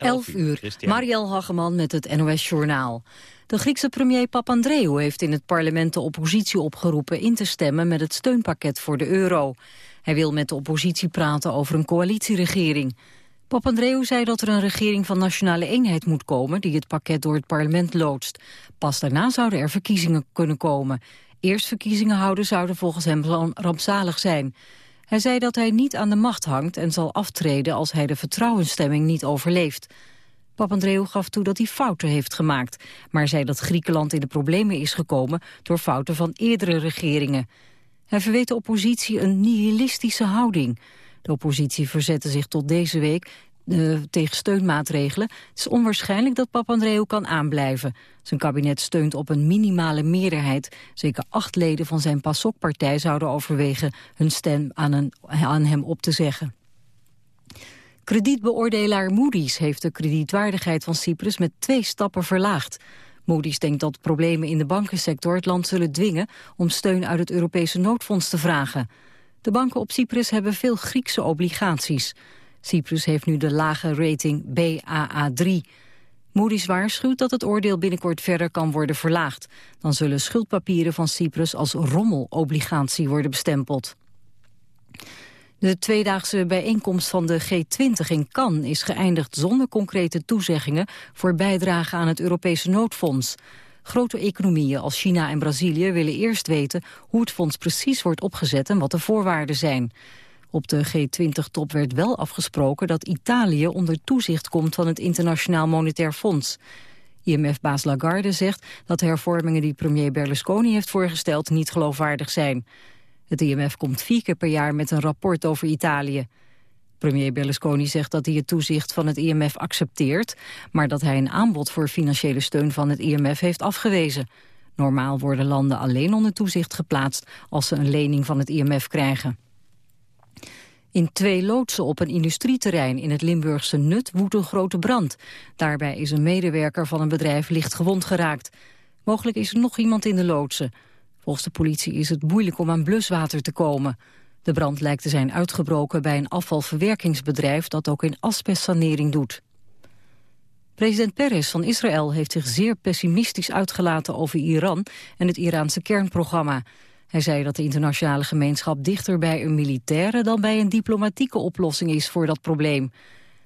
11 uur. Marielle Hageman met het NOS Journaal. De Griekse premier Papandreou heeft in het parlement de oppositie opgeroepen in te stemmen met het steunpakket voor de euro. Hij wil met de oppositie praten over een coalitieregering. Papandreou zei dat er een regering van nationale eenheid moet komen die het pakket door het parlement loodst. Pas daarna zouden er verkiezingen kunnen komen. Eerst verkiezingen houden zouden volgens hem rampzalig zijn. Hij zei dat hij niet aan de macht hangt en zal aftreden als hij de vertrouwensstemming niet overleeft. Papandreou gaf toe dat hij fouten heeft gemaakt, maar zei dat Griekenland in de problemen is gekomen door fouten van eerdere regeringen. Hij verweet de oppositie een nihilistische houding. De oppositie verzette zich tot deze week uh, tegen steunmaatregelen. Het is onwaarschijnlijk dat Papandreou kan aanblijven. Zijn kabinet steunt op een minimale meerderheid. Zeker acht leden van zijn PASOK-partij zouden overwegen hun stem aan, een, aan hem op te zeggen. Kredietbeoordelaar Moody's heeft de kredietwaardigheid van Cyprus met twee stappen verlaagd. Moody's denkt dat problemen in de bankensector het land zullen dwingen om steun uit het Europese noodfonds te vragen. De banken op Cyprus hebben veel Griekse obligaties. Cyprus heeft nu de lage rating BAA3. Moody's waarschuwt dat het oordeel binnenkort verder kan worden verlaagd. Dan zullen schuldpapieren van Cyprus als rommelobligatie worden bestempeld. De tweedaagse bijeenkomst van de G20 in Cannes is geëindigd zonder concrete toezeggingen voor bijdrage aan het Europese noodfonds. Grote economieën als China en Brazilië willen eerst weten hoe het fonds precies wordt opgezet en wat de voorwaarden zijn. Op de G20-top werd wel afgesproken dat Italië onder toezicht komt van het Internationaal Monetair Fonds. IMF-baas Lagarde zegt dat de hervormingen die premier Berlusconi heeft voorgesteld niet geloofwaardig zijn. Het IMF komt vier keer per jaar met een rapport over Italië. Premier Berlusconi zegt dat hij het toezicht van het IMF accepteert... maar dat hij een aanbod voor financiële steun van het IMF heeft afgewezen. Normaal worden landen alleen onder toezicht geplaatst... als ze een lening van het IMF krijgen. In twee loodsen op een industrieterrein in het Limburgse Nut woedt een grote brand. Daarbij is een medewerker van een bedrijf licht gewond geraakt. Mogelijk is er nog iemand in de loodsen. Volgens de politie is het moeilijk om aan bluswater te komen. De brand lijkt te zijn uitgebroken bij een afvalverwerkingsbedrijf dat ook in asbestsanering doet. President Peres van Israël heeft zich zeer pessimistisch uitgelaten over Iran en het Iraanse kernprogramma. Hij zei dat de internationale gemeenschap dichter bij een militaire dan bij een diplomatieke oplossing is voor dat probleem.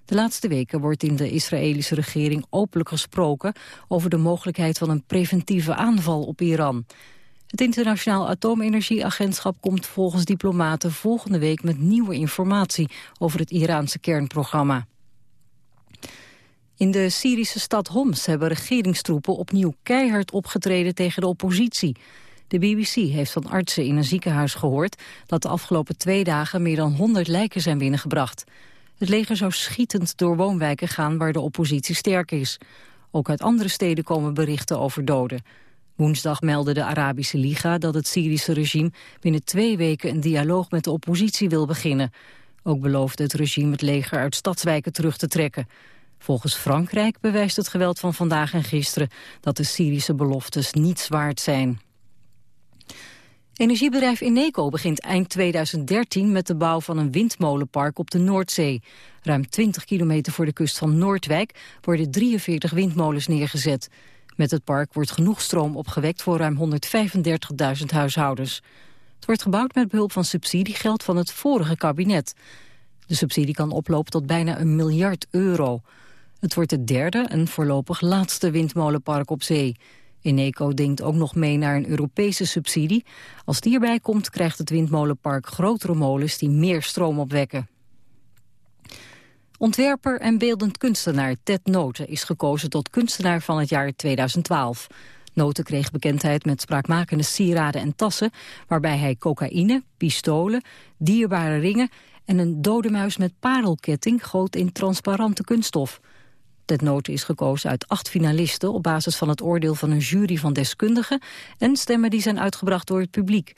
De laatste weken wordt in de Israëlische regering openlijk gesproken over de mogelijkheid van een preventieve aanval op Iran. Het Internationaal Atoomenergieagentschap komt volgens diplomaten volgende week met nieuwe informatie over het Iraanse kernprogramma. In de Syrische stad Homs hebben regeringstroepen opnieuw keihard opgetreden tegen de oppositie. De BBC heeft van artsen in een ziekenhuis gehoord dat de afgelopen twee dagen meer dan 100 lijken zijn binnengebracht. Het leger zou schietend door woonwijken gaan waar de oppositie sterk is. Ook uit andere steden komen berichten over doden. Woensdag meldde de Arabische Liga dat het Syrische regime binnen twee weken een dialoog met de oppositie wil beginnen. Ook beloofde het regime het leger uit stadswijken terug te trekken. Volgens Frankrijk bewijst het geweld van vandaag en gisteren dat de Syrische beloftes niets waard zijn. Energiebedrijf Eneco begint eind 2013 met de bouw van een windmolenpark op de Noordzee. Ruim 20 kilometer voor de kust van Noordwijk worden 43 windmolens neergezet. Met het park wordt genoeg stroom opgewekt voor ruim 135.000 huishoudens. Het wordt gebouwd met behulp van subsidiegeld van het vorige kabinet. De subsidie kan oplopen tot bijna een miljard euro. Het wordt het derde en voorlopig laatste windmolenpark op zee. Eneco denkt ook nog mee naar een Europese subsidie. Als die erbij komt krijgt het windmolenpark grotere molens die meer stroom opwekken. Ontwerper en beeldend kunstenaar Ted Noten is gekozen tot kunstenaar van het jaar 2012. Noten kreeg bekendheid met spraakmakende sieraden en tassen... waarbij hij cocaïne, pistolen, dierbare ringen... en een dode muis met parelketting goot in transparante kunststof. Ted Noten is gekozen uit acht finalisten... op basis van het oordeel van een jury van deskundigen... en stemmen die zijn uitgebracht door het publiek.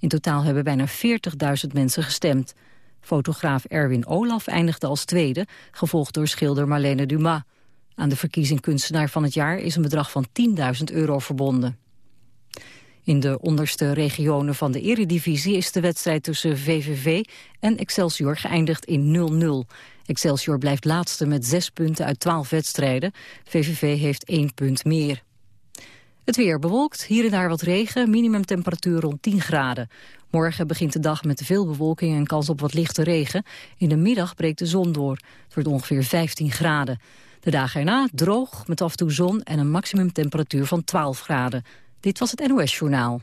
In totaal hebben bijna 40.000 mensen gestemd. Fotograaf Erwin Olaf eindigde als tweede, gevolgd door schilder Marlene Dumas. Aan de verkiezing kunstenaar van het jaar is een bedrag van 10.000 euro verbonden. In de onderste regionen van de eredivisie is de wedstrijd tussen VVV en Excelsior geëindigd in 0-0. Excelsior blijft laatste met zes punten uit twaalf wedstrijden. VVV heeft één punt meer. Het weer bewolkt, hier en daar wat regen, minimumtemperatuur rond 10 graden. Morgen begint de dag met veel bewolking en kans op wat lichte regen. In de middag breekt de zon door. Het wordt ongeveer 15 graden. De dagen erna droog, met af en toe zon en een maximumtemperatuur van 12 graden. Dit was het NOS Journaal.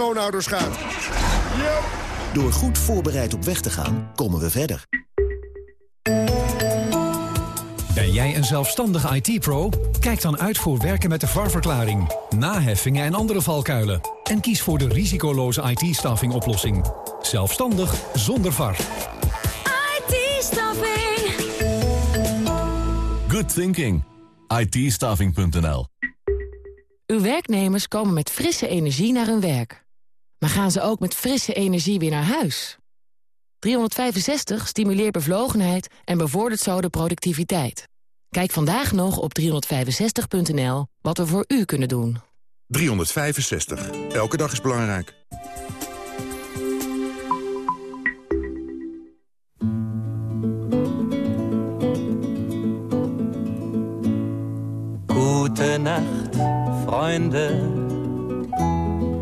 schoonouders gaat. Door goed voorbereid op weg te gaan, komen we verder. Ben jij een zelfstandige IT-pro? Kijk dan uit voor werken met de VAR-verklaring, naheffingen en andere valkuilen. En kies voor de risicoloze IT-staffing oplossing. Zelfstandig zonder VAR. IT-staffing. Good thinking. IT-staffing.nl Uw werknemers komen met frisse energie naar hun werk. Maar gaan ze ook met frisse energie weer naar huis? 365 stimuleert bevlogenheid en bevordert zo de productiviteit. Kijk vandaag nog op 365.nl wat we voor u kunnen doen. 365. Elke dag is belangrijk. Gute Nacht, Freunde.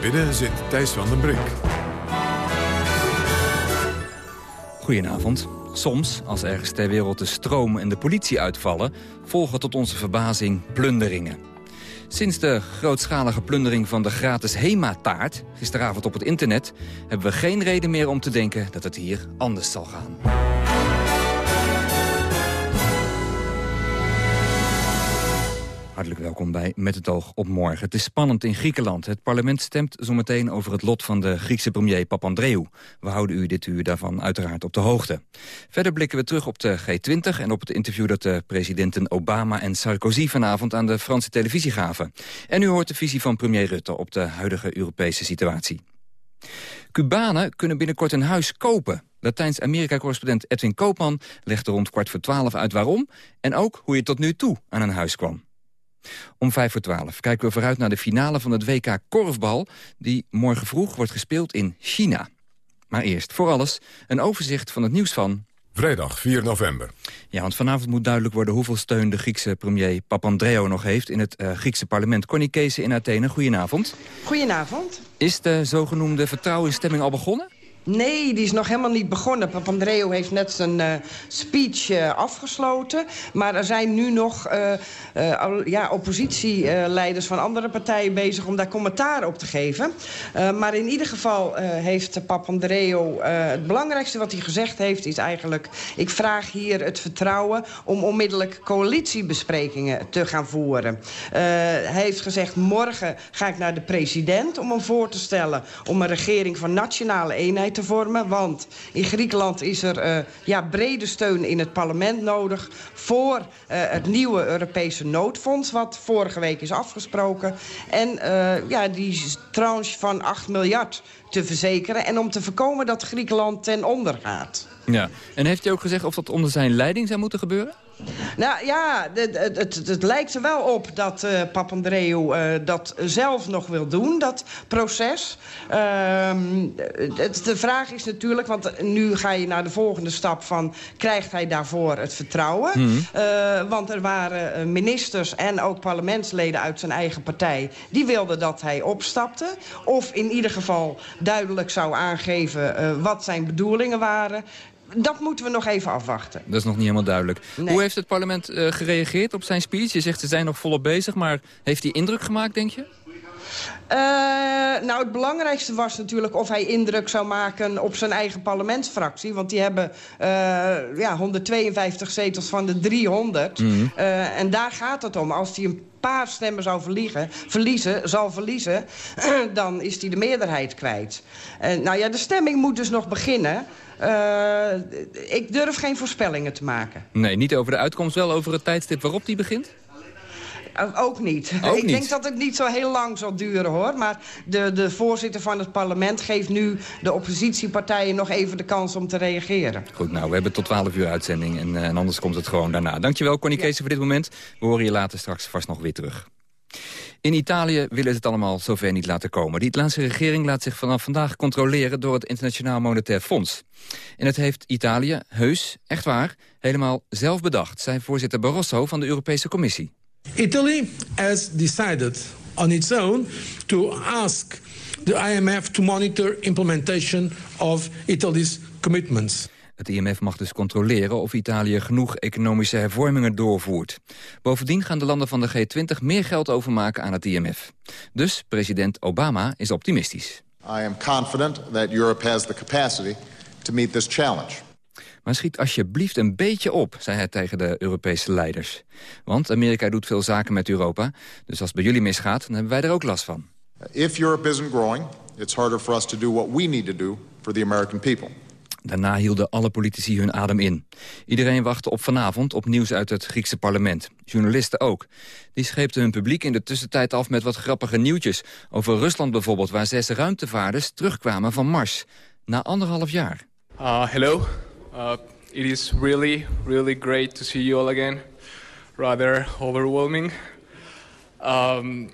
Binnen zit Thijs van den Brink. Goedenavond. Soms, als ergens ter wereld de stroom en de politie uitvallen... volgen tot onze verbazing plunderingen. Sinds de grootschalige plundering van de gratis HEMA-taart... gisteravond op het internet... hebben we geen reden meer om te denken dat het hier anders zal gaan. Hartelijk welkom bij Met het oog op morgen. Het is spannend in Griekenland. Het parlement stemt zometeen over het lot van de Griekse premier Papandreou. We houden u dit uur daarvan uiteraard op de hoogte. Verder blikken we terug op de G20 en op het interview dat de presidenten Obama en Sarkozy vanavond aan de Franse televisie gaven. En u hoort de visie van premier Rutte op de huidige Europese situatie. Cubanen kunnen binnenkort een huis kopen. Latijns-Amerika-correspondent Edwin Koopman legde rond kwart voor twaalf uit waarom... en ook hoe je tot nu toe aan een huis kwam. Om vijf voor twaalf kijken we vooruit naar de finale van het WK Korfbal... die morgen vroeg wordt gespeeld in China. Maar eerst, voor alles, een overzicht van het nieuws van... Vrijdag 4 november. Ja, want vanavond moet duidelijk worden hoeveel steun de Griekse premier Papandreou nog heeft... in het uh, Griekse parlement. Connie Kees in Athene, goedenavond. Goedenavond. Is de zogenoemde vertrouwensstemming al begonnen? Nee, die is nog helemaal niet begonnen. Papandreou heeft net zijn uh, speech uh, afgesloten. Maar er zijn nu nog uh, ja, oppositieleiders van andere partijen bezig... om daar commentaar op te geven. maar in ieder geval heeft Papandreou... het belangrijkste wat hij gezegd heeft is eigenlijk... ik vraag hier het vertrouwen om onmiddellijk coalitiebesprekingen te gaan voeren. hij heeft gezegd, morgen ga ik naar de president om hem voor te stellen... om een regering van nationale eenheid te vormen. Want in Griekenland is er uh, ja, brede steun in het parlement nodig... voor uh, het nieuwe Europese noodfonds, wat vorige week is afgesproken. En uh, ja, die tranche van 8 miljard te verzekeren... en om te voorkomen dat Griekenland ten onder gaat. Ja, en heeft hij ook gezegd of dat onder zijn leiding zou moeten gebeuren? Nou ja, het, het, het, het, lijkt er wel op dat uh, Papandreou uh, dat zelf nog wil doen, dat proces. Uh, het, de vraag is natuurlijk, want nu ga je naar de volgende stap van... krijgt hij daarvoor het vertrouwen? Mm. want er waren ministers en ook parlementsleden uit zijn eigen partij... die wilden dat hij opstapte. Of in ieder geval duidelijk zou aangeven wat zijn bedoelingen waren dat moeten we nog even afwachten. Dat is nog niet helemaal duidelijk. Hoe heeft het parlement uh, gereageerd op zijn speech? Je zegt ze zijn nog volop bezig, maar heeft hij indruk gemaakt, denk je? Uh, nou, het belangrijkste was natuurlijk of hij indruk zou maken op zijn eigen parlementsfractie. Want die hebben uh, ja, 152 zetels van de 300. Mm -hmm. uh, en daar gaat het om. Als hij een paar stemmen zou verliezen, verliezen zal verliezen, dan is hij de meerderheid kwijt. nou ja, de stemming moet dus nog beginnen. Uh, ik durf geen voorspellingen te maken. Nee, niet over de uitkomst, wel over het tijdstip waarop die begint? Ook niet. Ook ik niet. denk dat het niet zo heel lang zal duren, hoor. Maar de, de voorzitter van het parlement geeft nu de oppositiepartijen nog even de kans om te reageren. Goed, nou, we hebben tot 12 uur uitzending en, uh, en anders komt het gewoon daarna. Dankjewel, Connie ja. Kees, voor dit moment. We horen je later straks vast nog weer terug. In Italië willen ze het allemaal zover niet laten komen. De Italiaanse regering laat zich vanaf vandaag controleren door het Internationaal Monetair Fonds. En het heeft Italië, heus, echt waar, helemaal zelf bedacht, zei voorzitter Barroso van de Europese Commissie. Italy has decided on its own to ask the IMF to monitor implementation of Italy's commitments. Het IMF mag dus controleren of Italië genoeg economische hervormingen doorvoert. Bovendien gaan de landen van de G20 meer geld overmaken aan het IMF. Dus president Obama is optimistisch. I am confident that Europe has the capacity to meet this challenge. Maar schiet alsjeblieft een beetje op, zei hij tegen de Europese leiders. Want Amerika doet veel zaken met Europa, dus als het bij jullie misgaat, dan hebben wij er ook last van. If Europe isn't growing, it's harder for us to do what we need to do for the American people. Daarna hielden alle politici hun adem in. Iedereen wachtte op vanavond op nieuws uit het Griekse parlement. Journalisten ook. Die scheepten hun publiek in de tussentijd af met wat grappige nieuwtjes. Over Rusland bijvoorbeeld, waar zes ruimtevaarders terugkwamen van Mars. Na anderhalf jaar. Uh, hello. Uh, it is really, really great to see you all again. Rather overwhelming. Um...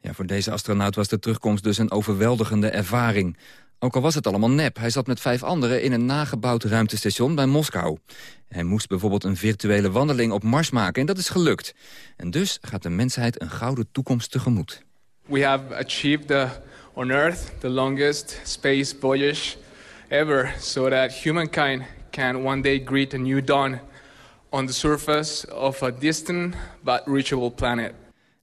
Ja, voor deze astronaut was de terugkomst dus een overweldigende ervaring. Ook al was het allemaal nep. Hij zat met vijf anderen in een nagebouwd ruimtestation bij Moskou. Hij moest bijvoorbeeld een virtuele wandeling op Mars maken en dat is gelukt. En dus gaat de mensheid een gouden toekomst tegemoet. We have achieved the, on Earth the longest space voyage ever... so that humankind can one day greet a new dawn... on the surface of a distant but reachable planet.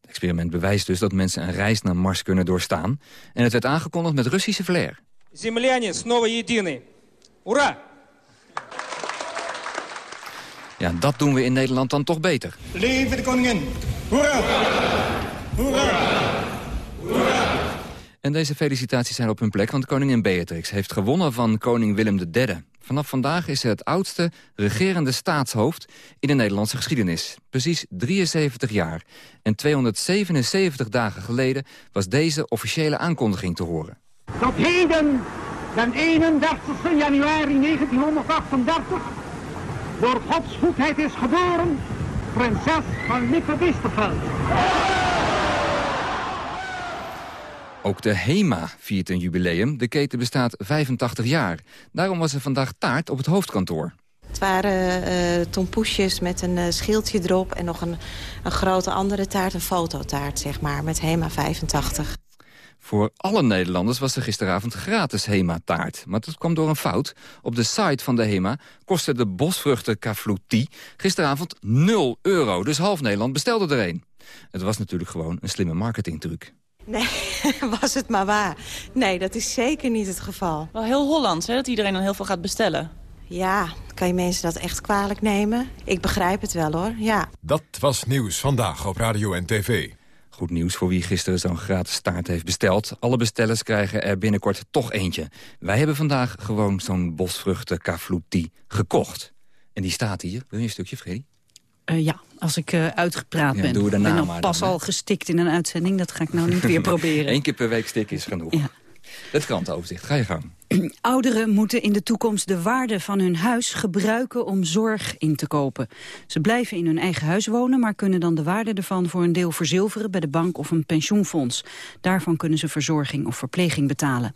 Het experiment bewijst dus dat mensen een reis naar Mars kunnen doorstaan. En het werd aangekondigd met Russische flair. Земляне снова едины. Ура! Ja, dat doen we in Nederland dan toch beter. Leven de koningin! Hoera! Hoera! Hoera! En deze felicitaties zijn op hun plek, want koningin Beatrix heeft gewonnen van koning Willem III. Vanaf vandaag is ze het oudste regerende staatshoofd in de Nederlandse geschiedenis. Precies 73 jaar. En 277 dagen geleden was deze officiële aankondiging te horen. Tot heden, den 31 januari 1938, door Gods goedheid is geboren, prinses van Lippe-Westerveld. Ook de HEMA viert een jubileum. De keten bestaat 85 jaar. Daarom was er vandaag taart op het hoofdkantoor. Het waren uh, tompoesjes met een uh, schildje erop... en nog een, een grote andere taart, een fototaart, zeg maar, met HEMA 85. Voor alle Nederlanders was er gisteravond gratis HEMA-taart. Maar dat kwam door een fout. Op de site van de HEMA kostte de bosvruchten Caflouti gisteravond 0 euro. Dus half Nederland bestelde er een. Het was natuurlijk gewoon een slimme marketingtruc. Nee, was het maar waar. Nee, dat is zeker niet het geval. Wel heel Hollands, hè, dat iedereen dan heel veel gaat bestellen. Ja, kan je mensen dat echt kwalijk nemen? Ik begrijp het wel, hoor, ja. Dat was Nieuws Vandaag op Radio en TV. Goed nieuws voor wie gisteren zo'n gratis taart heeft besteld. Alle bestellers krijgen er binnenkort toch eentje. Wij hebben vandaag gewoon zo'n bosvruchten Caflouti gekocht. En die staat hier. Wil je een stukje, Freddy? Uh, ja, als ik uh, uitgepraat ja, ben. Doe daarna ben maar pas dan, al gestikt in een uitzending. Dat ga ik nou niet weer proberen. Eén keer per week stikken is genoeg. Ja. Het krantenoverzicht, ga je gang. Ouderen moeten in de toekomst de waarde van hun huis gebruiken om zorg in te kopen. Ze blijven in hun eigen huis wonen, maar kunnen dan de waarde ervan voor een deel verzilveren bij de bank of een pensioenfonds. Daarvan kunnen ze verzorging of verpleging betalen.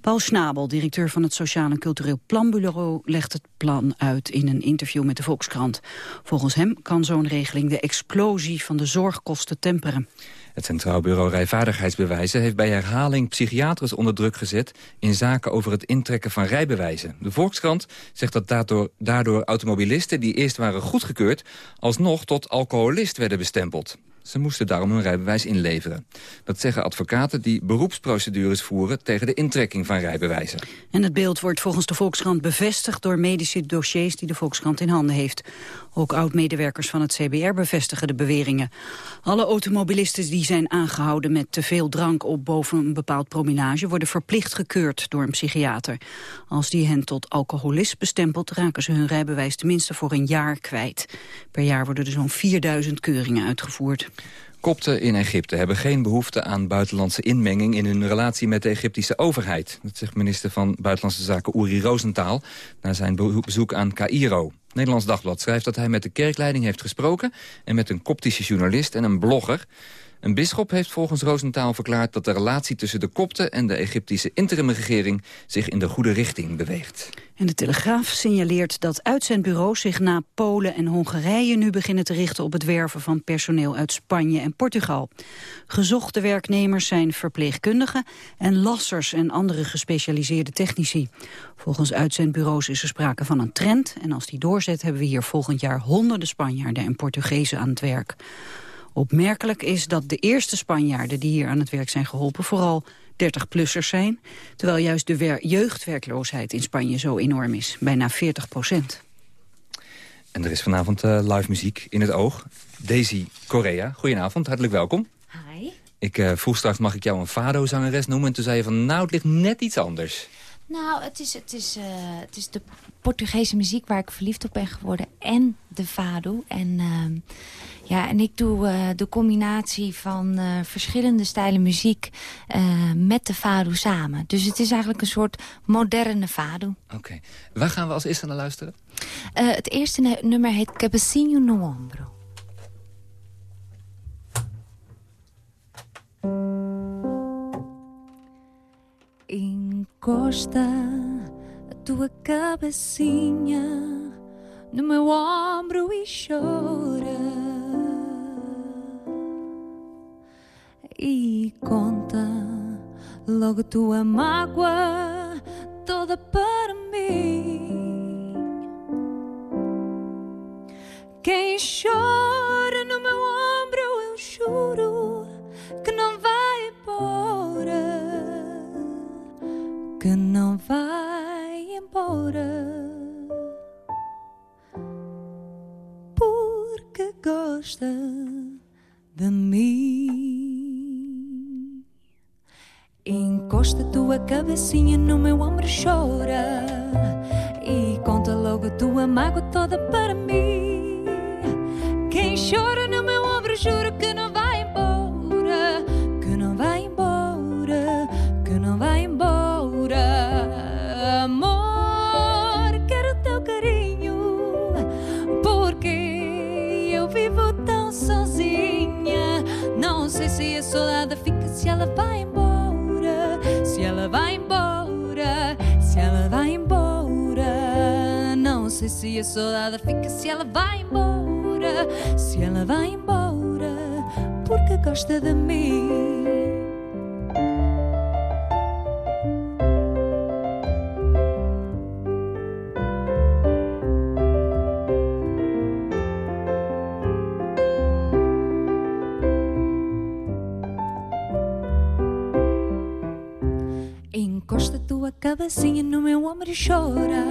Paul Schnabel, directeur van het Sociaal en Cultureel Planbureau, legt het plan uit in een interview met de Volkskrant. Volgens hem kan zo'n regeling de explosie van de zorgkosten temperen. Het Centraal Bureau Rijvaardigheidsbewijzen heeft bij herhaling psychiaters onder druk gezet in zaken over het intrekken van rijbewijzen. De Volkskrant zegt dat daardoor, daardoor automobilisten die eerst waren goedgekeurd alsnog tot alcoholist werden bestempeld. Ze moesten daarom hun rijbewijs inleveren. Dat zeggen advocaten die beroepsprocedures voeren... tegen de intrekking van rijbewijzen. En het beeld wordt volgens de Volkskrant bevestigd... door medische dossiers die de Volkskrant in handen heeft. Ook oud-medewerkers van het CBR bevestigen de beweringen. Alle automobilisten die zijn aangehouden met te veel drank op boven een bepaald prominage worden verplicht gekeurd door een psychiater. Als die hen tot alcoholist bestempelt raken ze hun rijbewijs tenminste voor een jaar kwijt. Per jaar worden er zo'n 4000 keuringen uitgevoerd. Kopten in Egypte hebben geen behoefte aan buitenlandse inmenging... in hun relatie met de Egyptische overheid. Dat zegt minister van Buitenlandse Zaken Uri Rosenthal... na zijn bezoek aan Cairo. Nederlands Dagblad schrijft dat hij met de kerkleiding heeft gesproken... en met een koptische journalist en een blogger. Een bisschop heeft volgens Roosentaal verklaard dat de relatie tussen de kopten en de Egyptische interimregering zich in de goede richting beweegt. En de Telegraaf signaleert dat uitzendbureaus zich na Polen en Hongarije nu beginnen te richten op het werven van personeel uit Spanje en Portugal. Gezochte werknemers zijn verpleegkundigen en lassers en andere gespecialiseerde technici. Volgens uitzendbureaus is er sprake van een trend en als die doorzet hebben we hier volgend jaar honderden Spanjaarden en Portugezen aan het werk. Opmerkelijk is dat de eerste Spanjaarden die hier aan het werk zijn geholpen... vooral 30-plussers zijn, terwijl juist de jeugdwerkloosheid in Spanje zo enorm is. Bijna 40 procent. En er is vanavond uh, live muziek in het oog. Daisy Correa, goedenavond, hartelijk welkom. Hi. Ik uh, vroeg straks, mag ik jou een fado-zangeres noemen? En toen zei je van, nou, het ligt net iets anders. Nou, het is, het, is, uh, het is de Portugese muziek waar ik verliefd op ben geworden. En de fado. En... Uh, ja, en ik doe uh, de combinatie van uh, verschillende stijlen muziek uh, met de fado samen. Dus het is eigenlijk een soort moderne fado. Oké. Okay. Waar gaan we als eerste naar luisteren? het eerste nummer heet Cabecinho no Ombro. Encosta a tua cabecinha no meu ombro e chora. e conta logo tua mágoa toda para mim. Quem chora no meu ombro, eu juro que não vai embora, que não vai Porque gosta de mim. Encosta tua cabecinha no meu ombro chora E conta logo a tua mágoa toda para mim Quem chora no meu ombro juro que não Se a saudade fica se ela vai embora se ela vai embora, se ela vai embora. Não sei se a saudade fica se ela vai embora, se ela vai embora, porque gosta de mim. Cabecinha no meu ombro e chora.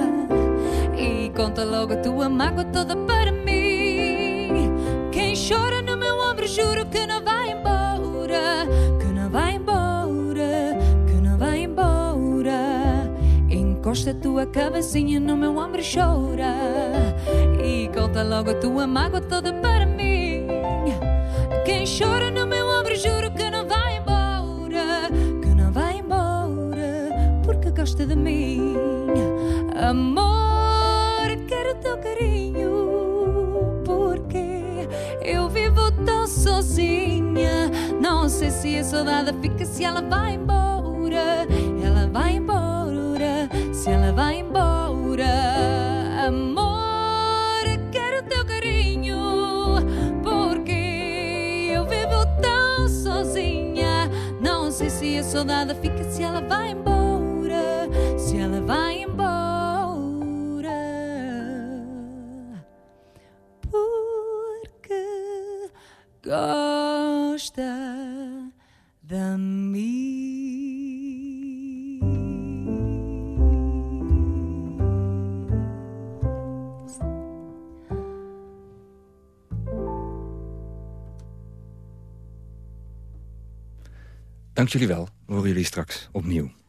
E conta logo a tua mágoa toda para mim. Quem chora no meu ombro juro que não vai embora Que não vai embora, que não vai embora. Encosta a tua cabecinha no meu ombro e chora. E conta logo a tua mágoa toda para mim. Quem chora no meu ombro juro de mim. Amor, quero teu carinho, porque eu vivo tão sozinha. Não sei se a saudade fica, se ela vai embora. Ela vai embora, se ela vai embora. Amor, quero teu carinho, porque eu vivo tão sozinha. Não sei se a saudade fica, se ela vai embora. Vai embora. Porque gosta de mim. Dank jullie wel. We horen jullie straks opnieuw.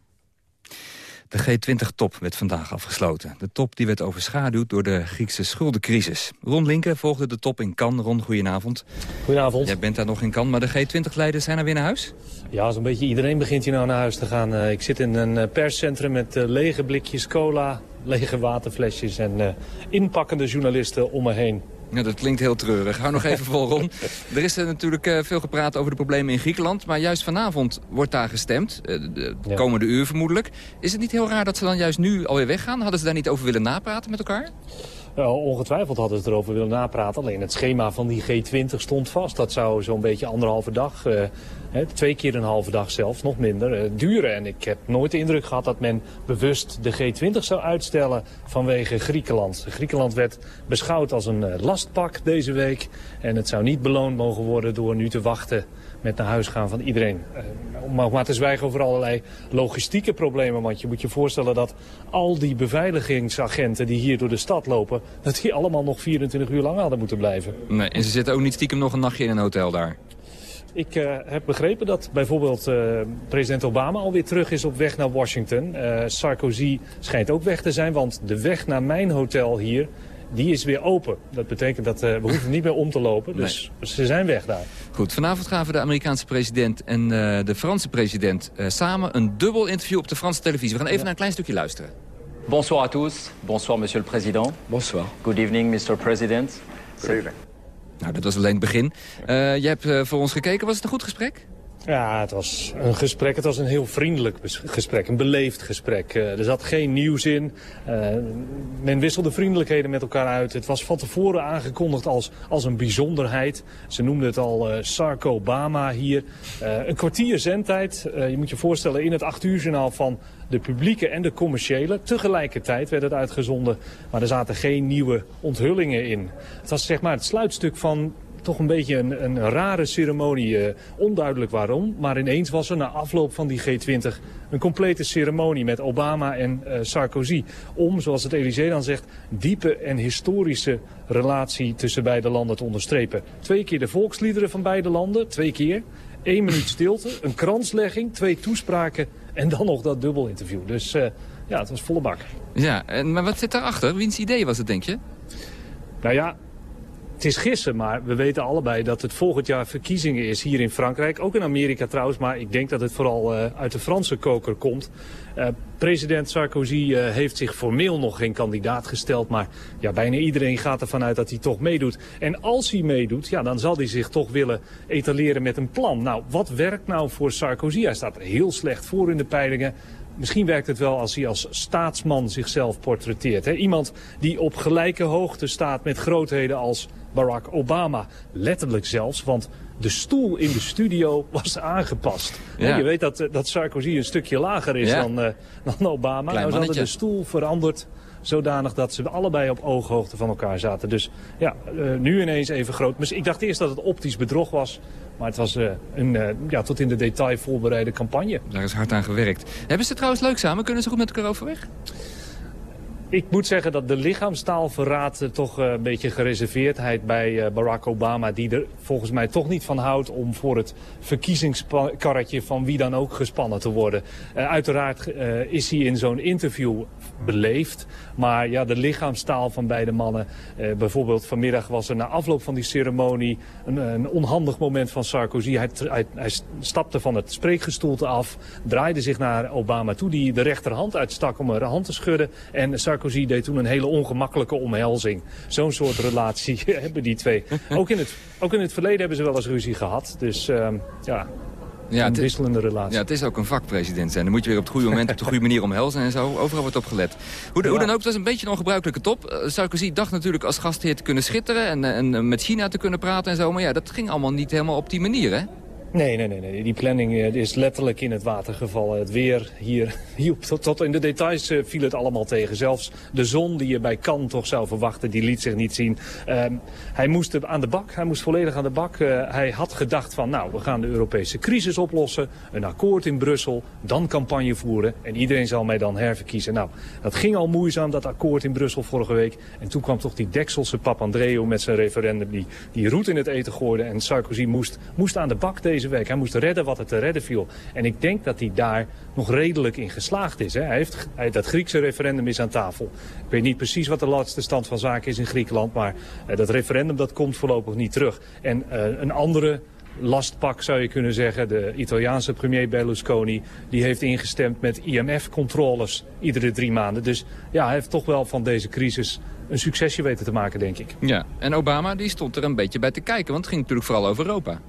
De G20-top werd vandaag afgesloten. De top die werd overschaduwd door de Griekse schuldencrisis. Ron Linken volgde de top in Cannes. Ron, goedenavond. Goedenavond. Jij bent daar nog in Cannes, maar de G20-leiders zijn er weer naar huis? Ja, zo'n beetje iedereen begint hier nou naar huis te gaan. Eh, ik zit in een eh, perscentrum met eh, lege blikjes cola, lege waterflesjes en inpakkende journalisten om me heen. Dat klinkt heel treurig. Hou nog even vol, Ron. Er is er natuurlijk eh, veel gepraat over de problemen in Griekenland. Maar juist vanavond wordt daar gestemd. eh, de, Ja. komende uur vermoedelijk. Is het niet heel raar dat ze dan juist nu alweer weggaan? Hadden ze daar niet over willen napraten met elkaar? Ongetwijfeld hadden ze erover willen napraten. Alleen het schema van die G20 stond vast. Dat zou zo'n beetje anderhalve dag, eh, twee keer een halve dag zelfs, nog minder, eh, duren. En ik heb nooit de indruk gehad dat men bewust de G20 zou uitstellen vanwege Griekenland. Griekenland werd beschouwd als een eh, lastpak deze week. En het zou niet beloond mogen worden door nu te wachten met naar huis gaan van iedereen. Eh, om ook maar te zwijgen over allerlei logistieke problemen. Want je moet je voorstellen dat al die beveiligingsagenten die hier door de stad lopen... dat die allemaal nog 24 uur lang hadden moeten blijven. Nee, en ze zitten ook niet stiekem nog een nachtje in een hotel daar. Ik eh, heb begrepen dat bijvoorbeeld eh, president Obama alweer terug is op weg naar Washington. Sarkozy schijnt ook weg te zijn, want de weg naar mijn hotel hier... die is weer open. Dat betekent dat eh, we hoeven niet meer om te lopen. Dus ze zijn weg daar. Goed, vanavond gaven de Amerikaanse president en eh, de Franse president eh, samen een dubbel interview op de Franse televisie. We gaan even naar een klein stukje luisteren. Bonsoir à tous. Bonsoir, Monsieur le Président. Bonsoir. Good evening, Mr. President. Good evening. Nou, dat was alleen het begin. Eh jij hebt voor ons gekeken. Was het een goed gesprek? Ja, het was een gesprek. Het was een heel vriendelijk gesprek, een beleefd gesprek. Eh, er zat geen nieuws in. Eh, men wisselde vriendelijkheden met elkaar uit. Het was van tevoren aangekondigd als, als een bijzonderheid. Ze noemden het al eh Sarko-Obama hier. Eh, een kwartier zendtijd. Je moet je voorstellen in het acht uur journaal van de publieke en de commerciële. Tegelijkertijd werd het uitgezonden, maar er zaten geen nieuwe onthullingen in. Het was zeg maar het sluitstuk van toch een beetje een, een rare ceremonie. eh, onduidelijk waarom, maar ineens was er na afloop van die G20 een complete ceremonie met Obama en eh, Sarkozy. Om, zoals het Elysée dan zegt, diepe en historische relatie tussen beide landen te onderstrepen. Twee keer de volksliederen van beide landen, twee keer. Eén minuut stilte, een kranslegging, twee toespraken en dan nog dat dubbelinterview. Dus eh, ja, het was volle bak. Ja, en, maar wat zit daarachter? Wiens idee was het, denk je? Nou ja, het is gissen, maar we weten allebei dat het volgend jaar verkiezingen is hier in Frankrijk. Ook in Amerika trouwens, maar ik denk dat het vooral eh, uit de Franse koker komt. Eh, president Sarkozy eh, heeft zich formeel nog geen kandidaat gesteld, maar ja, bijna iedereen gaat ervan uit dat hij toch meedoet. En als hij meedoet, ja, dan zal hij zich toch willen etaleren met een plan. Nou, wat werkt nou voor Sarkozy? Hij staat heel slecht voor in de peilingen. Misschien werkt het wel als hij als staatsman zichzelf portretteert. Hè? Iemand die op gelijke hoogte staat met grootheden als Barack Obama. Letterlijk zelfs, want de stoel in de studio was aangepast. Ja. Je weet dat, eh, dat Sarkozy een stukje lager is Ja. dan, eh, dan Obama. Nou, ze hadden de stoel veranderd zodanig dat ze allebei op ooghoogte van elkaar zaten. Dus ja, eh, nu ineens even groot. Dus ik dacht eerst dat het optisch bedrog was. Maar het was een ja, tot in de detail voorbereide campagne. Daar is hard aan gewerkt. Hebben ze het trouwens leuk samen? Kunnen ze goed met elkaar overweg? Ik moet zeggen dat de lichaamstaal verraadt eh, toch eh, een beetje gereserveerdheid bij eh, Barack Obama. Die er volgens mij toch niet van houdt om voor het verkiezingskarretje van wie dan ook gespannen te worden. Uiteraard is hij in zo'n interview beleefd. Maar ja, de lichaamstaal van beide mannen. Bijvoorbeeld vanmiddag was er na afloop van die ceremonie een, een onhandig moment van Sarkozy. Hij, hij, hij, stapte van het spreekgestoelte af, draaide zich naar Obama toe, die de rechterhand uitstak om een hand te schudden. En Sarkozy deed toen een hele ongemakkelijke omhelzing. Zo'n soort relatie hebben die twee. Ook in, het, ook in het verleden hebben ze wel eens ruzie gehad. Dus uh, ja, ja, een wisselende relatie. Ja, het is ook een vakpresident zijn. Dan moet je weer op het goede moment op de goede manier omhelzen en zo. Overal wordt op gelet. Hoe, ja. hoe dan ook, het was een beetje een ongebruikelijke top. Sarkozy dacht natuurlijk als gastheer te kunnen schitteren en, en met China te kunnen praten en zo. Maar ja, dat ging allemaal niet helemaal op die manier, hè? Nee, nee, nee, nee. Die planning is letterlijk in het water gevallen. Het weer hier, tot, in de details uh, viel het allemaal tegen. Zelfs de zon die je bij Cannes toch zou verwachten, die liet zich niet zien. Uh, hij moest aan de bak, hij moest volledig aan de bak. Uh, hij had gedacht van, nou, we gaan de Europese crisis oplossen. Een akkoord in Brussel, dan campagne voeren. En iedereen zal mij dan herverkiezen. Nou, dat ging al moeizaam, dat akkoord in Brussel vorige week. En toen kwam toch die dekselse Papandreou met zijn referendum die, die roet in het eten gooide. En Sarkozy moest, moest aan de bak deze Hij moest redden wat er te redden viel. En ik denk dat hij daar nog redelijk in geslaagd is. Hè. Hij heeft, dat Griekse referendum is aan tafel. Ik weet niet precies wat de laatste stand van zaken is in Griekenland. Maar uh, dat referendum dat komt voorlopig niet terug. En uh, een andere lastpak zou je kunnen zeggen. De Italiaanse premier Berlusconi die heeft ingestemd met IMF-controles iedere drie maanden. Dus ja, hij heeft toch wel van deze crisis een succesje weten te maken, denk ik. Ja, en Obama die stond er een beetje bij te kijken, want het ging natuurlijk vooral over Europa.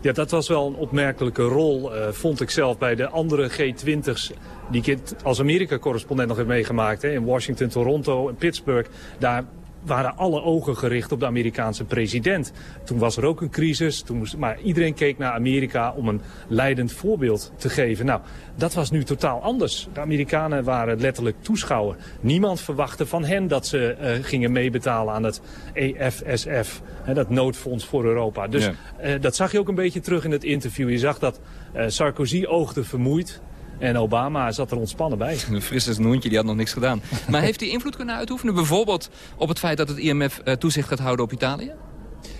Ja, dat was wel een opmerkelijke rol, uh, vond ik zelf, bij de andere G20's... die ik als Amerika-correspondent nog heb meegemaakt. Hè, in Washington, Toronto en Pittsburgh. Daar waren alle ogen gericht op de Amerikaanse president. Toen was er ook een crisis, toen moest, maar iedereen keek naar Amerika om een leidend voorbeeld te geven. Nou, dat was nu totaal anders. De Amerikanen waren letterlijk toeschouwer. Niemand verwachtte van hen dat ze uh, gingen meebetalen aan het EFSF, hè, dat noodfonds voor Europa. Dus ja. uh, dat zag je ook een beetje terug in het interview. Je zag dat uh, Sarkozy oogde vermoeid. En Obama zat er ontspannen bij. Een frisse noentje, die had nog niks gedaan. Maar heeft hij invloed kunnen uitoefenen? Bijvoorbeeld op het feit dat het IMF uh, toezicht gaat houden op Italië?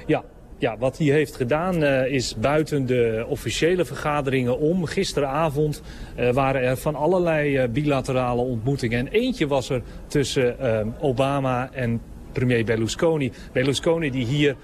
Ja, ja, wat hij heeft gedaan uh, is buiten de officiële vergaderingen om. Gisteravond uh, waren er van allerlei uh, bilaterale ontmoetingen. En eentje was er tussen Obama en premier Berlusconi. Berlusconi die hier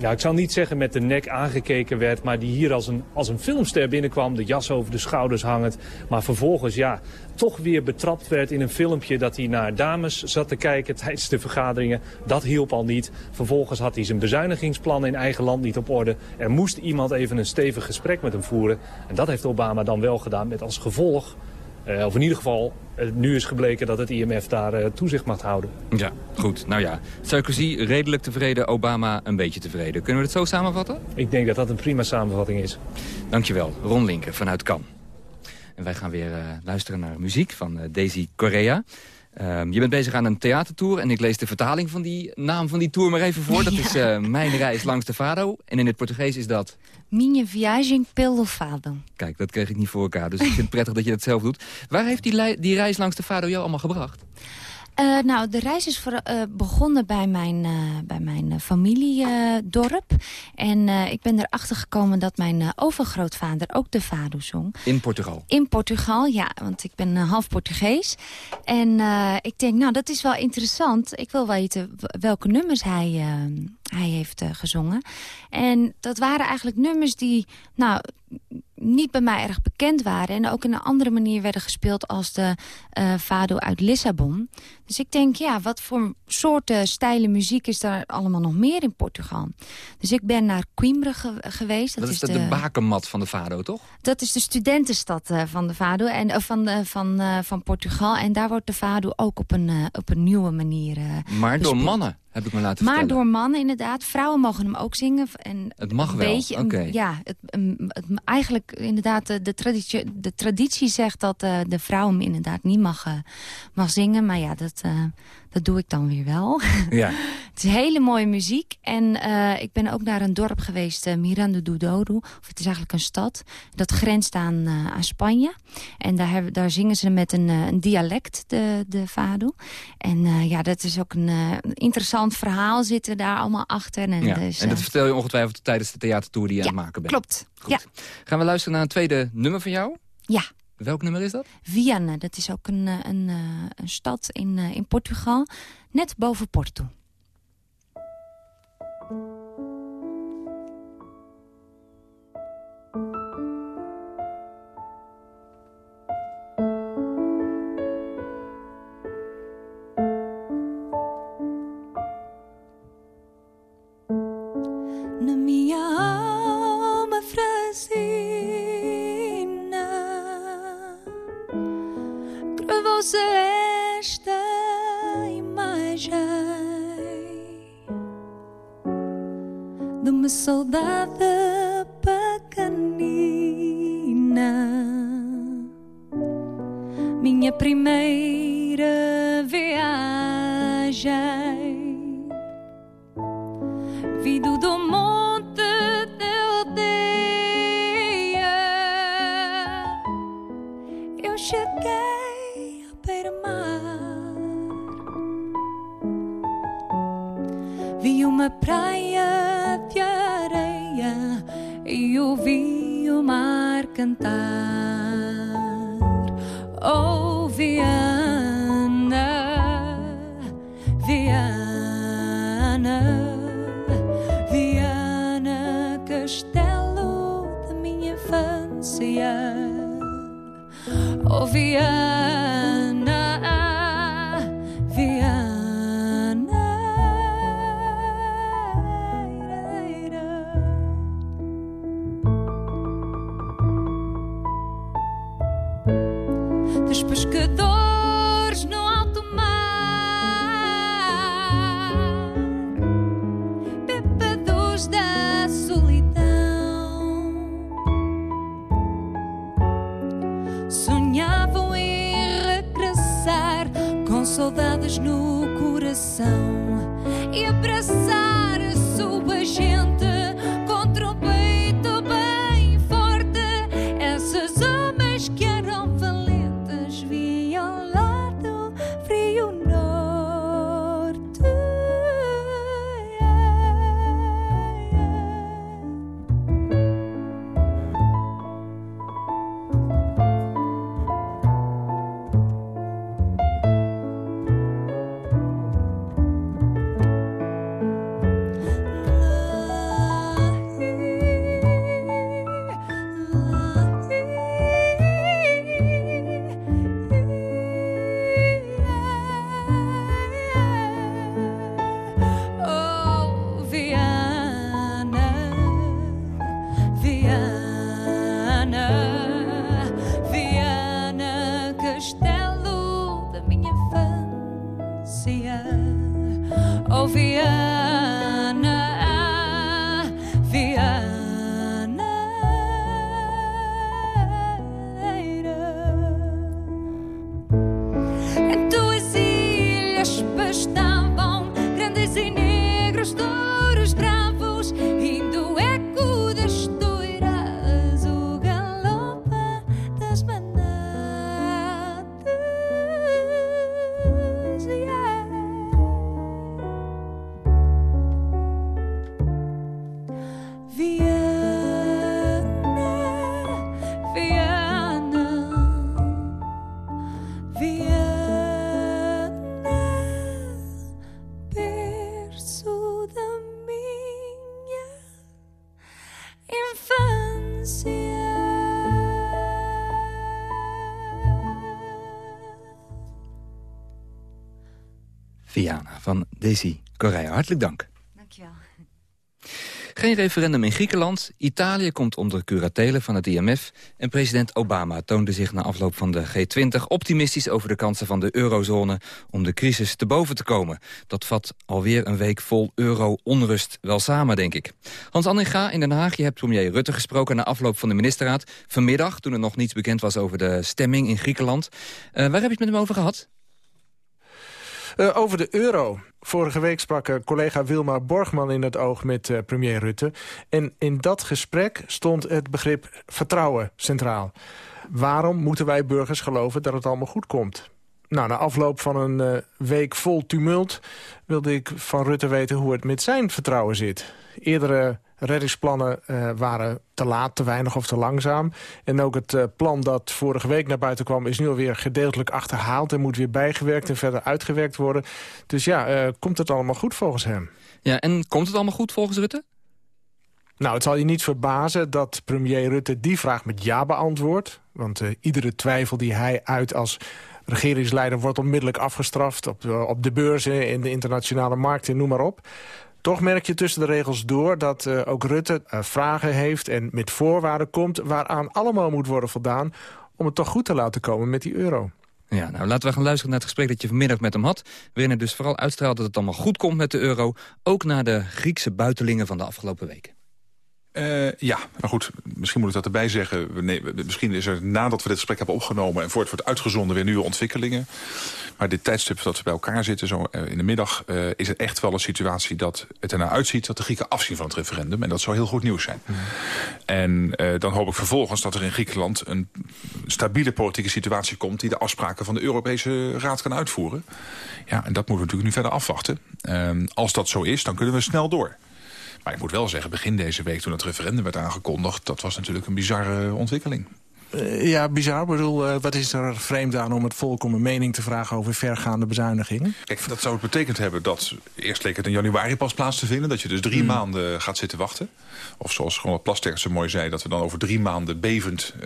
ja, ik zal niet zeggen met de nek aangekeken werd, maar die hier als een, als een filmster binnenkwam, de jas over de schouders hangend. Maar vervolgens, ja, toch weer betrapt werd in een filmpje dat hij naar dames zat te kijken tijdens de vergaderingen. Dat hielp al niet. Vervolgens had hij zijn bezuinigingsplan in eigen land niet op orde. Er moest iemand even een stevig gesprek met hem voeren. En dat heeft Obama dan wel gedaan met als gevolg uh, of in ieder geval, uh, nu is gebleken dat het IMF daar uh, toezicht mag houden. Ja, goed. Nou ja, Sarkozy redelijk tevreden, Obama een beetje tevreden. Kunnen we het zo samenvatten? Ik denk dat dat een prima samenvatting is. Dankjewel, Ron Linken vanuit Cannes. En wij gaan weer luisteren naar muziek van Daisy Correa. Um, je bent bezig aan een theatertour en ik lees de vertaling van die naam van die tour maar even voor. Dat ja. is uh, Mijn reis langs de Fado. En in het Portugees is dat... Minha viagem pelo Fado. Kijk, dat kreeg ik niet voor elkaar. Dus ik vind het prettig dat je dat zelf doet. Waar heeft die, die reis langs de Fado jou allemaal gebracht? Uh, nou, de reis is voor, uh, begonnen bij mijn, uh, bij mijn familiedorp. en ik ben erachter gekomen dat mijn overgrootvader ook de fado zong. In Portugal? In Portugal, ja. Want ik ben half Portugees. En ik denk, nou, dat is wel interessant. Ik wil weten welke nummers hij, hij heeft gezongen. En dat waren eigenlijk nummers die... nou niet bij mij erg bekend waren. En ook in een andere manier werden gespeeld als de uh, Fado uit Lissabon. Dus ik denk, ja, wat voor soorten stijlen muziek is daar allemaal nog meer in Portugal? Dus ik ben naar Coimbra ge geweest. Dat, dat is, de, de bakenmat van de Fado, toch? Dat is de studentenstad uh, van de Fado en uh, van, van, van Portugal. En daar wordt de Fado ook op een, op een nieuwe manier Maar door mannen? Heb ik me laten maar vertellen. door mannen inderdaad. Vrouwen mogen hem ook zingen. En het mag wel, oké. Okay. Ja, het, het, eigenlijk inderdaad de, de, de traditie zegt dat uh, de vrouw hem inderdaad niet mag, uh, mag zingen. Maar ja, dat, uh, dat doe ik dan weer wel. Ja. het is hele mooie muziek. En eh, ik ben ook naar een dorp geweest, uh, Miranda do Douro. Of het is eigenlijk een stad. Dat grenst aan, uh, aan Spanje. En daar, hebben, daar zingen ze met een, een dialect, de, de fado. En ja, dat is ook een interessant verhaal zitten daar allemaal achter. En, ja. dus, en dat vertel je ongetwijfeld tijdens de theatertour die je ja, aan het maken bent. klopt. Goed. Ja. Gaan we luisteren naar een tweede nummer van jou? Ja. Welk nummer is dat? Viana, dat is ook een, een, een stad in, in Portugal. Net boven Porto. De uma saudade pequenina. Minha primeira viagem cantar Oh, Viana, Viana Viana, castelo da minha infância. Oh, Viana, van Daisy Correa. Hartelijk dank. Dankjewel. Geen referendum in Griekenland. Italië komt onder curatele van het IMF. En president Obama toonde zich na afloop van de G20... optimistisch over de kansen van de eurozone om de crisis te boven te komen. Dat vat alweer een week vol euro-onrust wel samen, denk ik. Hans Anninga in Den Haag, je hebt premier Rutte gesproken... na afloop van de ministerraad. Vanmiddag, toen er nog niets bekend was over de stemming in Griekenland. Uh, waar heb je het met hem over gehad? Uh, over de euro. Vorige week sprak uh, collega Wilma Borgman in het oog met uh, premier Rutte. En in dat gesprek stond het begrip vertrouwen centraal. Waarom moeten wij burgers geloven dat het allemaal goed komt? Nou, na afloop van een week vol tumult wilde ik van Rutte weten hoe het met zijn vertrouwen zit. Eerdere reddingsplannen uh, waren te laat, te weinig of te langzaam. En ook het uh, plan dat vorige week naar buiten kwam... is nu alweer gedeeltelijk achterhaald en moet weer bijgewerkt en verder uitgewerkt worden. Dus ja, uh, komt het allemaal goed volgens hem? Ja, en komt het allemaal goed volgens Rutte? Nou, het zal je niet verbazen dat premier Rutte die vraag met ja beantwoordt. Want iedere twijfel die hij uit als regeringsleider wordt onmiddellijk afgestraft... op, op de beurzen, in de internationale markten, noem maar op. Toch merk je tussen de regels door dat uh, ook Rutte uh, vragen heeft... en met voorwaarden komt waaraan allemaal moet worden voldaan... om het toch goed te laten komen met die euro. Ja, nou laten we gaan luisteren naar het gesprek dat je vanmiddag met hem had... waarin dus vooral uitstraalt dat het allemaal goed komt met de euro... ook na de Griekse buitelingen van de afgelopen weken. Uh, ja, maar goed, misschien moet ik dat erbij zeggen. Nee, misschien is er nadat we dit gesprek hebben opgenomen... en voor het wordt uitgezonden weer nieuwe ontwikkelingen. Maar dit tijdstip dat we bij elkaar zitten, zo uh, in de middag... Uh, is het echt wel een situatie dat het ernaar uitziet... dat de Grieken afzien van het referendum. En dat zou heel goed nieuws zijn. Mm. En dan hoop ik vervolgens dat er in Griekenland... een stabiele politieke situatie komt... die de afspraken van de Europese Raad kan uitvoeren. Ja, en dat moeten we natuurlijk nu verder afwachten. Ehm, als dat zo is, dan kunnen we snel door. Maar ik moet wel zeggen, begin deze week toen het referendum werd aangekondigd... dat was natuurlijk een bizarre ontwikkeling. Uh, ja, bizar. Ik bedoel, uh, wat is er vreemd aan om het volk om een mening te vragen over vergaande bezuinigingen? Kijk, dat zou het betekend hebben dat eerst leek het in januari pas plaats te vinden. Dat je dus drie mm. maanden gaat zitten wachten. Of zoals gewoon Plasterk zo mooi zei, dat we dan over drie maanden bevend uh,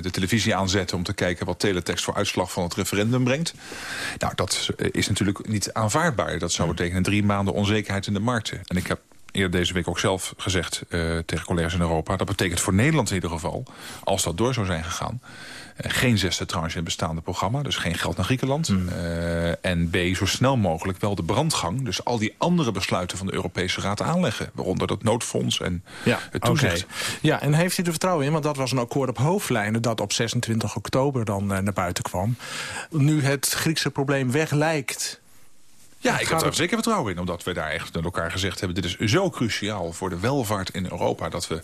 de televisie aanzetten... om te kijken wat teletext voor uitslag van het referendum brengt. Nou, dat is natuurlijk niet aanvaardbaar. Dat zou betekenen drie maanden onzekerheid in de markten. En ik heb eerder deze week ook zelf gezegd uh, tegen collega's in Europa. Dat betekent voor Nederland in ieder geval, als dat door zou zijn gegaan... Uh, geen zesde tranche in het bestaande programma. Dus geen geld naar Griekenland. Mm. Uh, en B, zo snel mogelijk wel de brandgang. Dus al die andere besluiten van de Europese Raad aanleggen. Waaronder dat noodfonds en ja, het toezicht. Okay. Ja, en heeft u er vertrouwen in? Want dat was een akkoord op hoofdlijnen... dat op 26 oktober dan naar buiten kwam. Nu het Griekse probleem weg lijkt... Ja, ik heb er zeker vertrouwen in. Omdat we daar echt met elkaar gezegd hebben... dit is zo cruciaal voor de welvaart in Europa... dat we in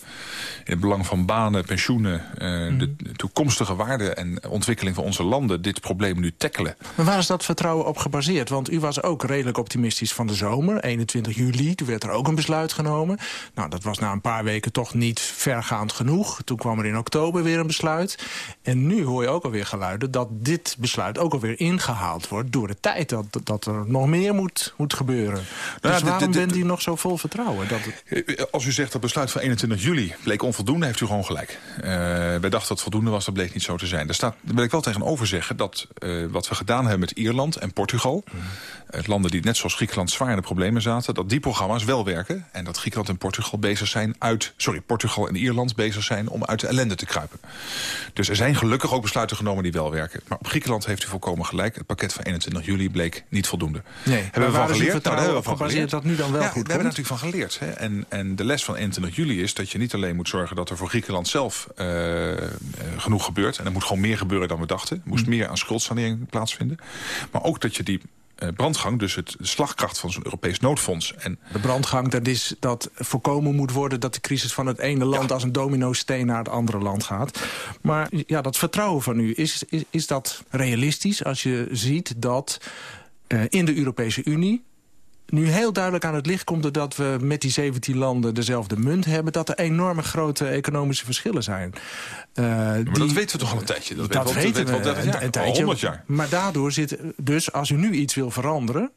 het belang van banen, pensioenen... Uh, mm. de toekomstige waarde en ontwikkeling van onze landen... dit probleem nu tackelen. Maar waar is dat vertrouwen op gebaseerd? Want u was ook redelijk optimistisch van de zomer. 21 juli, toen werd er ook een besluit genomen. Nou, dat was na een paar weken toch niet vergaand genoeg. Toen kwam er in oktober weer een besluit. En nu hoor je ook alweer geluiden... dat dit besluit ook alweer ingehaald wordt door de tijd. Dat, dat er nog meer moet, moet gebeuren. Nou, dus waarom bent u nog zo vol vertrouwen? Dat het... Als u zegt dat besluit van 21 juli bleek onvoldoende, heeft u gewoon gelijk. Uh, wij dachten dat het voldoende was, dat bleek niet zo te zijn. Daar, staat, daar wil ik wel tegenover zeggen dat uh, wat we gedaan hebben met Ierland en Portugal... Mm. Uh, landen die net zoals Griekenland zwaar in de problemen zaten... dat die programma's wel werken en dat Griekenland en Portugal bezig zijn uit... sorry, Portugal en Ierland bezig zijn om uit de ellende te kruipen. Dus er zijn gelukkig ook besluiten genomen die wel werken. Maar op Griekenland heeft u volkomen gelijk. Het pakket van 21 juli bleek niet voldoende. Nee. Hebben we van geleerd? Nou, hebben we van geleerd. dat nu dan wel ja, goed We hebben er natuurlijk van geleerd. Hè? En, en de les van 21 juli is dat je niet alleen moet zorgen... dat er voor Griekenland zelf uh, uh, genoeg gebeurt. En er moet gewoon meer gebeuren dan we dachten. Er moest mm. meer aan schuldsanering plaatsvinden. Maar ook dat je die uh, brandgang, dus het, de slagkracht van zo'n Europees noodfonds. En de brandgang, dat is dat voorkomen moet worden... dat de crisis van het ene land ja. als een domino-steen naar het andere land gaat. Maar ja, dat vertrouwen van u, is, is, is dat realistisch als je ziet dat in de Europese Unie nu heel duidelijk aan het licht komt... dat we met die 17 landen dezelfde munt hebben... dat er enorme grote economische verschillen zijn. Uh, maar die, dat weten we toch al een tijdje? Dat, dat weten we, we een, een tijdje. jaar. Maar daardoor zit... Dus als u nu iets wil veranderen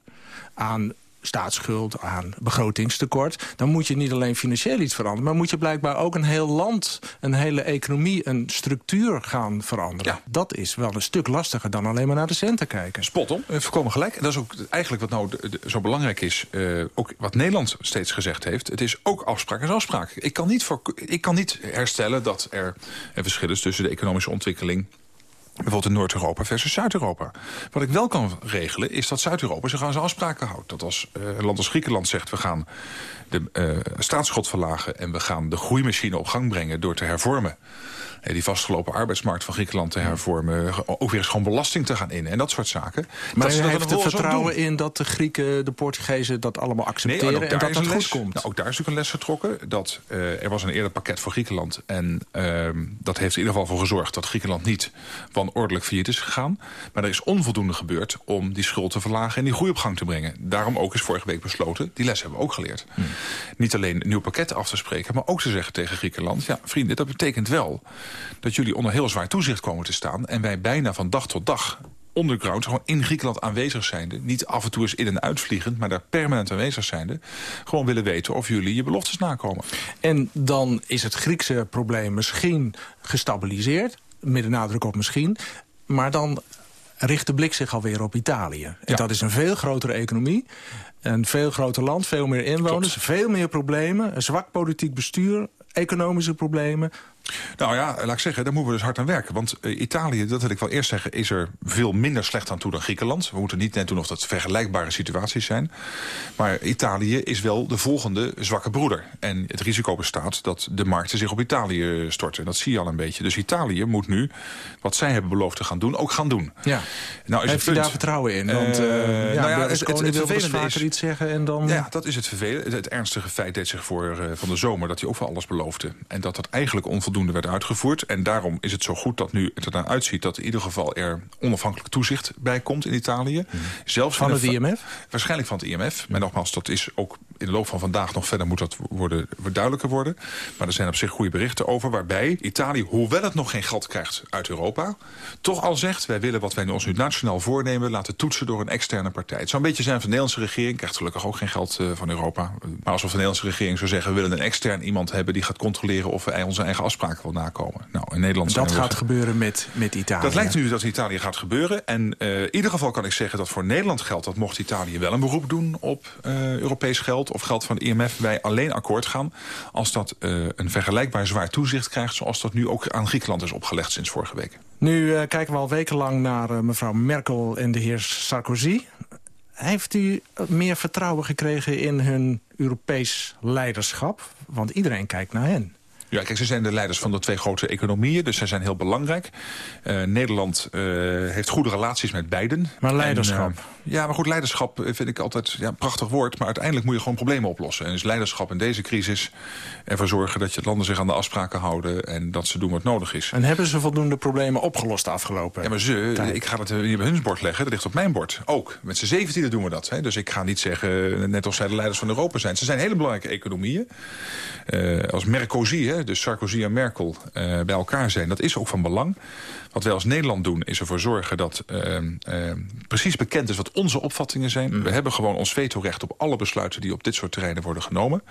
aan staatsschuld, aan begrotingstekort... dan moet je niet alleen financieel iets veranderen... maar moet je blijkbaar ook een heel land, een hele economie... een structuur gaan veranderen. Ja. Dat is wel een stuk lastiger dan alleen maar naar de centen kijken. Spot om, voorkomen gelijk. En dat is ook eigenlijk wat nou de, de, zo belangrijk is... Uh, ook wat Nederland steeds gezegd heeft... het is ook afspraak is afspraak. Ik kan niet, voor, ik kan niet herstellen dat er een verschil is tussen de economische ontwikkeling Bijvoorbeeld in Noord-Europa versus Zuid-Europa. Wat ik wel kan regelen is dat Zuid-Europa zich aan zijn afspraken houdt. Dat als uh, een land als Griekenland zegt... we gaan de uh, staatsschot verlagen en we gaan de groeimachine op gang brengen... door te hervormen die vastgelopen arbeidsmarkt van Griekenland te hervormen. Ook weer eens gewoon belasting te gaan in en dat soort zaken. Maar dat heeft er vertrouwen in dat de Grieken, de Portugezen dat allemaal accepteren nee, en dat dat goed komt? Nou, ook daar is natuurlijk een les getrokken. Dat, uh, er was een eerder pakket voor Griekenland. En uh, dat heeft in ieder geval voor gezorgd dat Griekenland niet wanordelijk failliet is gegaan. Maar er is onvoldoende gebeurd om die schuld te verlagen en die groei op gang te brengen. Daarom ook is vorige week besloten, die les hebben we ook geleerd. Hmm. Niet alleen een nieuw pakket af te spreken, maar ook te zeggen tegen Griekenland... ja, vrienden, dat betekent wel dat jullie onder heel zwaar toezicht komen te staan... en wij bijna van dag tot dag underground, gewoon in Griekenland aanwezig zijnde... niet af en toe eens in- en uitvliegend, maar daar permanent aanwezig zijnde... gewoon willen weten of jullie je beloftes nakomen. En dan is het Griekse probleem misschien gestabiliseerd... met de nadruk op misschien... maar dan richt de blik zich alweer op Italië. En dat is een veel grotere economie... Een veel groter land, veel meer inwoners, veel meer problemen... een zwak politiek bestuur, economische problemen... Nou ja, laat ik zeggen, daar moeten we dus hard aan werken. Want uh, Italië, dat wil ik wel eerst zeggen, is er veel minder slecht aan toe dan Griekenland. We moeten niet net doen of dat vergelijkbare situaties zijn. Maar Italië is wel de volgende zwakke broeder. En het risico bestaat dat de markten zich op Italië storten. Dat zie je al een beetje. Dus Italië moet nu, wat zij hebben beloofd te gaan doen, ook gaan doen. Ja. Nou, is Heeft u daar vertrouwen in? Want uh, uh, ja, nou ja, het, het, het vervelende is, iets zeggen en dan... Ja, dat is het vervelende. Het, ernstige feit deed zich voor van de zomer dat hij ook wel alles beloofde. En dat dat eigenlijk onvoldoende werd uitgevoerd. En daarom is het zo goed dat nu het ernaar uitziet... dat in ieder geval er onafhankelijk toezicht bij komt in Italië. Mhm. Zelfs van het IMF? Waarschijnlijk van het IMF. Maar nogmaals, dat is ook in de loop van vandaag nog verder moet dat worden, duidelijker worden. Maar er zijn op zich goede berichten over... waarbij Italië, hoewel het nog geen geld krijgt uit Europa... toch al zegt, wij willen wat wij ons nu nationaal voornemen... laten toetsen door een externe partij. Het zou een beetje zijn van de Nederlandse regering... krijgt gelukkig ook geen geld uh, van Europa. Maar als we van de Nederlandse regering zou zeggen... we willen een extern iemand hebben die gaat controleren... of wij onze eigen afspraken wil nakomen. Nou, in Nederland dat gaat gebeuren met, met Italië? Dat lijkt nu dat Italië gaat gebeuren. En uh, in ieder geval kan ik zeggen dat voor Nederland geldt... dat mocht Italië wel een beroep doen op uh, Europees geld... of geld van de IMF, wij alleen akkoord gaan... als dat uh, een vergelijkbaar zwaar toezicht krijgt... zoals dat nu ook aan Griekenland is opgelegd sinds vorige week. Nu uh, kijken we al wekenlang naar uh, mevrouw Merkel en de heer Sarkozy. Heeft u meer vertrouwen gekregen in hun Europees leiderschap? Want iedereen kijkt naar hen. Ja, kijk, ze zijn de leiders van de twee grote economieën, dus zij zijn heel belangrijk. Uh, Nederland uh, heeft goede relaties met beiden. Maar leiderschap? En, uh, ja, maar goed, leiderschap vind ik altijd ja, een prachtig woord. Maar uiteindelijk moet je gewoon problemen oplossen. En dus leiderschap in deze crisis ervoor zorgen dat je landen zich aan de afspraken houden... en dat ze doen wat nodig is. En hebben ze voldoende problemen opgelost afgelopen Ja, maar ze, tijd. ik ga het niet bij hun bord leggen, dat ligt op mijn bord. Ook, met z'n zeventiende doen we dat. Hè. Dus ik ga niet zeggen, net als zij de leiders van Europa zijn. Ze zijn hele belangrijke economieën. als Mercosur, hè, dus Sarkozy en Merkel, uh, bij elkaar zijn. Dat is ook van belang. Wat wij als Nederland doen is ervoor zorgen dat uh, uh, precies bekend is wat onze opvattingen zijn. Mm. We hebben gewoon ons vetorecht op alle besluiten die op dit soort terreinen worden genomen.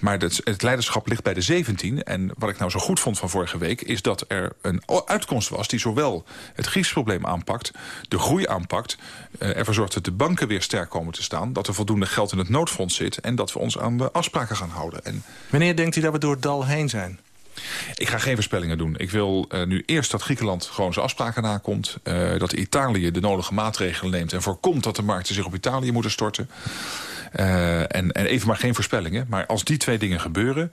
Maar het, het leiderschap ligt bij de 17. En wat ik nou zo goed vond van vorige week is dat er een uitkomst was die zowel het Grieks probleem aanpakt, de groei aanpakt, ervoor zorgt dat de banken weer sterk komen te staan, dat er voldoende geld in het noodfonds zit en dat we ons aan de afspraken gaan houden. En Wanneer denkt u dat we door het dal heen zijn? Ik ga geen voorspellingen doen. Ik wil uh, nu eerst dat Griekenland gewoon zijn afspraken nakomt. Uh, dat Italië de nodige maatregelen neemt en voorkomt dat de markten zich op Italië moeten storten. Uh, en, en, even maar geen voorspellingen. Maar als die twee dingen gebeuren...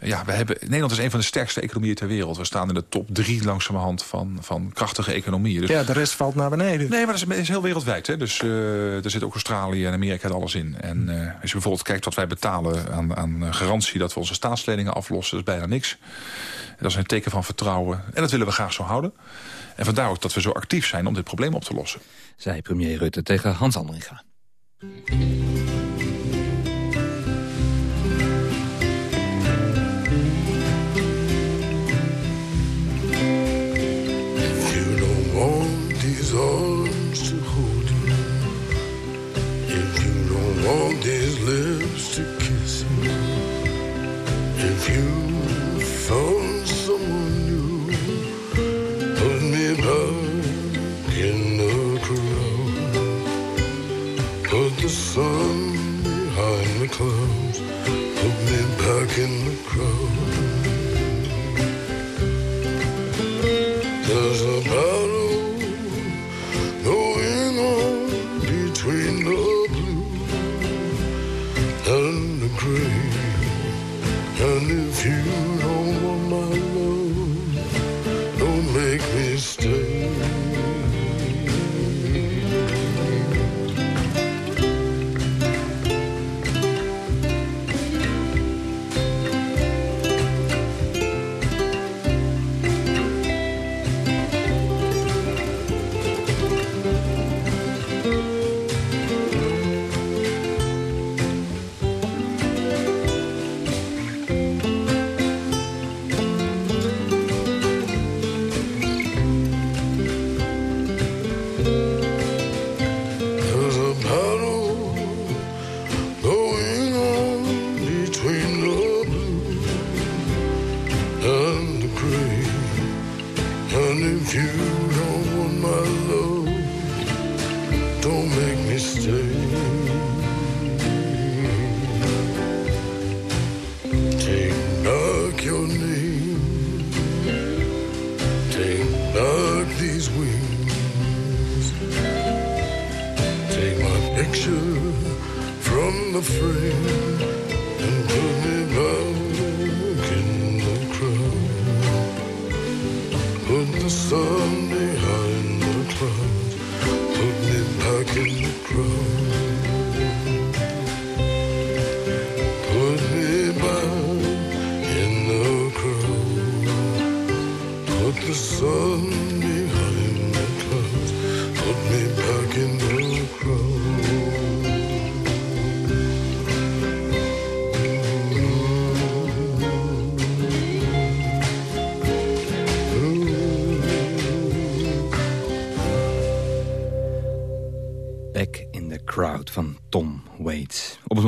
Ja, we hebben, Nederland is een van de sterkste economieën ter wereld. We staan in de top drie langzamerhand van, van krachtige economieën. Dus, ja, de rest valt naar beneden. Nee, maar dat is, is heel wereldwijd. Hè? Dus uh, er zit ook Australië en Amerika en alles in. En uh, als je bijvoorbeeld kijkt wat wij betalen aan, aan garantie... dat we onze staatsleningen aflossen, dat is bijna niks. Dat is een teken van vertrouwen. En dat willen we graag zo houden. En vandaar ook dat we zo actief zijn om dit probleem op te lossen. Zei premier Rutte tegen Hans Andringa. Arms to hold you. If you don't want these lips to kiss you. If you found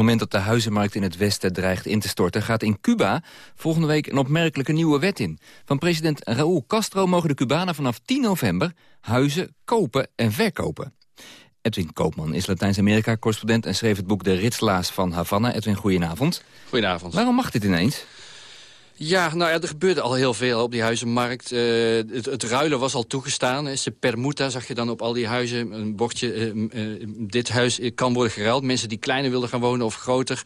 moment dat de huizenmarkt in het Westen dreigt in te storten... gaat in Cuba volgende week een opmerkelijke nieuwe wet in. Van president Raúl Castro mogen de Cubanen vanaf 10 november... huizen kopen en verkopen. Edwin Koopman is Latijns-Amerika-correspondent... en schreef het boek De Ritselaars van Havana. Edwin, goedenavond. Goedenavond. Waarom mag dit ineens? Ja, nou ja, er gebeurde al heel veel op die huizenmarkt. Eh, het, ruilen was al toegestaan. Se permuta zag je dan op al die huizen. Een bordje, uh, uh, dit huis kan worden geruild. Mensen die kleiner wilden gaan wonen of groter...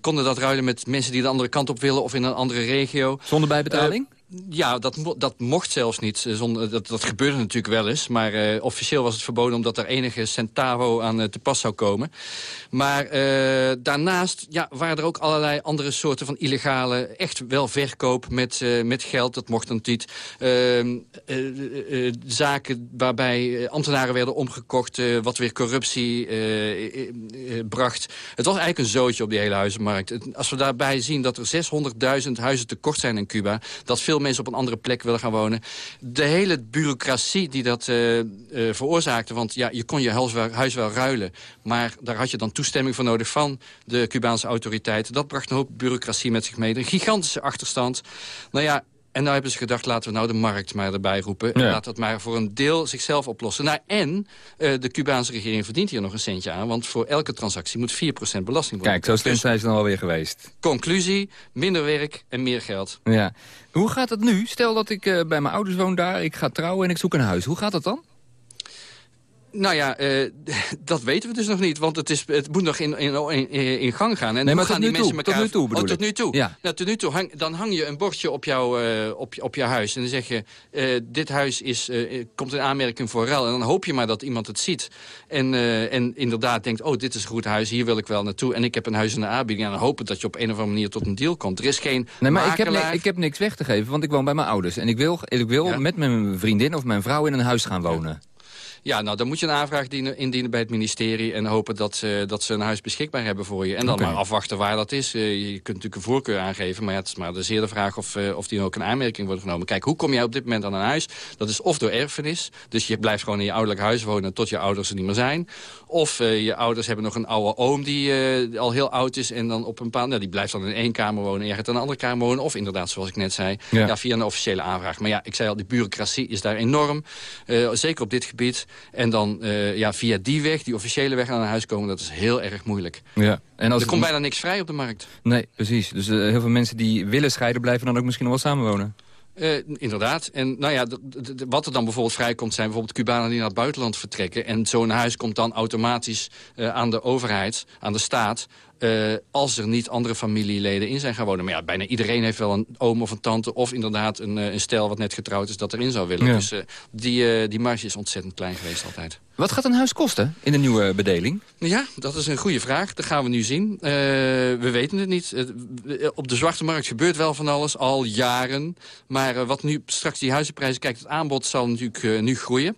konden dat ruilen met mensen die de andere kant op willen... of in een andere regio. Zonder bijbetaling? Ja, dat, dat mocht zelfs niet. Zonder, dat, dat gebeurde natuurlijk wel eens. Maar uh, officieel was het verboden omdat er enige centavo aan uh, te pas zou komen. Maar daarnaast ja, waren er ook allerlei andere soorten van illegale... echt wel verkoop met, met geld, dat mocht dan niet. Ehm, zaken waarbij ambtenaren werden omgekocht... wat weer corruptie bracht. Het was eigenlijk een zootje op die hele huizenmarkt. Als we daarbij zien dat er 600.000 huizen tekort zijn in Cuba... dat veel mensen op een andere plek willen gaan wonen. De hele bureaucratie die dat uh, uh, veroorzaakte... want ja, je kon je huis wel, huis wel ruilen... maar daar had je dan toestemming voor nodig van de Cubaanse autoriteiten. Dat bracht een hoop bureaucratie met zich mee. Een gigantische achterstand. Nou ja, en nou hebben ze gedacht, laten we nou de markt maar erbij roepen. Ja. En laat dat maar voor een deel zichzelf oplossen. Nou, en uh, de Cubaanse regering verdient hier nog een centje aan. Want voor elke transactie moet 4% belasting worden. Kijk, zo slim zijn ze dan alweer geweest. Conclusie, minder werk en meer geld. Ja. Hoe gaat het nu? Stel dat ik uh, bij mijn ouders woon daar, ik ga trouwen en ik zoek een huis. Hoe gaat dat dan? Nou ja, uh, dat weten we dus nog niet. Want het, is, het moet nog in, in, in gang gaan. En nee, maar gaan die mensen toe, elkaar... tot nu toe bedoel oh, tot nu toe. Ja. Nou, tot nu toe hang, dan hang je een bordje op, jou, uh, op, op je huis. En dan zeg je, uh, dit huis is, komt in aanmerking voor ruil. En dan hoop je maar dat iemand het ziet. En, en inderdaad denkt, oh, dit is een goed huis. Hier wil ik wel naartoe. En ik heb een huis in de aanbieding. En dan hopen dat je op een of andere manier tot een deal komt. Er is geen Nee, maar ik heb, ik heb niks weg te geven, want ik woon bij mijn ouders. En ik wil, ik wil Ja. met mijn vriendin of mijn vrouw in een huis gaan wonen. Ja, nou, dan moet je een aanvraag dienen, indienen bij het ministerie... en hopen dat ze, dat ze een huis beschikbaar hebben voor je. En dan maar afwachten waar dat is. Eh, je kunt natuurlijk een voorkeur aangeven... maar ja, het is maar de zeer de vraag of, eh, of die ook in aanmerking wordt genomen. Kijk, hoe kom jij op dit moment aan een huis? Dat is of door erfenis. Dus je blijft gewoon in je ouderlijk huis wonen tot je ouders er niet meer zijn. Of eh, je ouders hebben nog een oude oom die al heel oud is... en dan op een bepaald... Nou, die blijft dan in één kamer wonen gaat in een andere kamer wonen. Of inderdaad, zoals ik net zei, Ja. ja. via een officiële aanvraag. Maar ja, ik zei al, die bureaucratie is daar enorm. Zeker op dit gebied. En dan eh, ja, via die weg, die officiële weg aan een huis komen... dat is heel erg moeilijk. Ja. En als er komt bijna niks vrij op de markt. Nee, precies. Dus eh, heel veel mensen die willen scheiden... blijven dan ook misschien nog wel samenwonen. Eh, inderdaad. En nou ja, wat er dan bijvoorbeeld vrijkomt zijn bijvoorbeeld Cubanen die naar het buitenland vertrekken. En zo'n huis komt dan automatisch aan de overheid, aan de staat, eh, als er niet andere familieleden in zijn gaan wonen. Maar ja, bijna iedereen heeft wel een oom of een tante... of inderdaad een, een stel wat net getrouwd is dat erin zou willen. Dus die, die marge is ontzettend klein geweest altijd. Wat gaat een huis kosten in de nieuwe bedeling? Ja, dat is een goede vraag. Dat gaan we nu zien. we weten het niet. op de zwarte markt gebeurt wel van alles, al jaren. Maar wat nu straks die huizenprijzen kijkt, het aanbod zal natuurlijk nu groeien.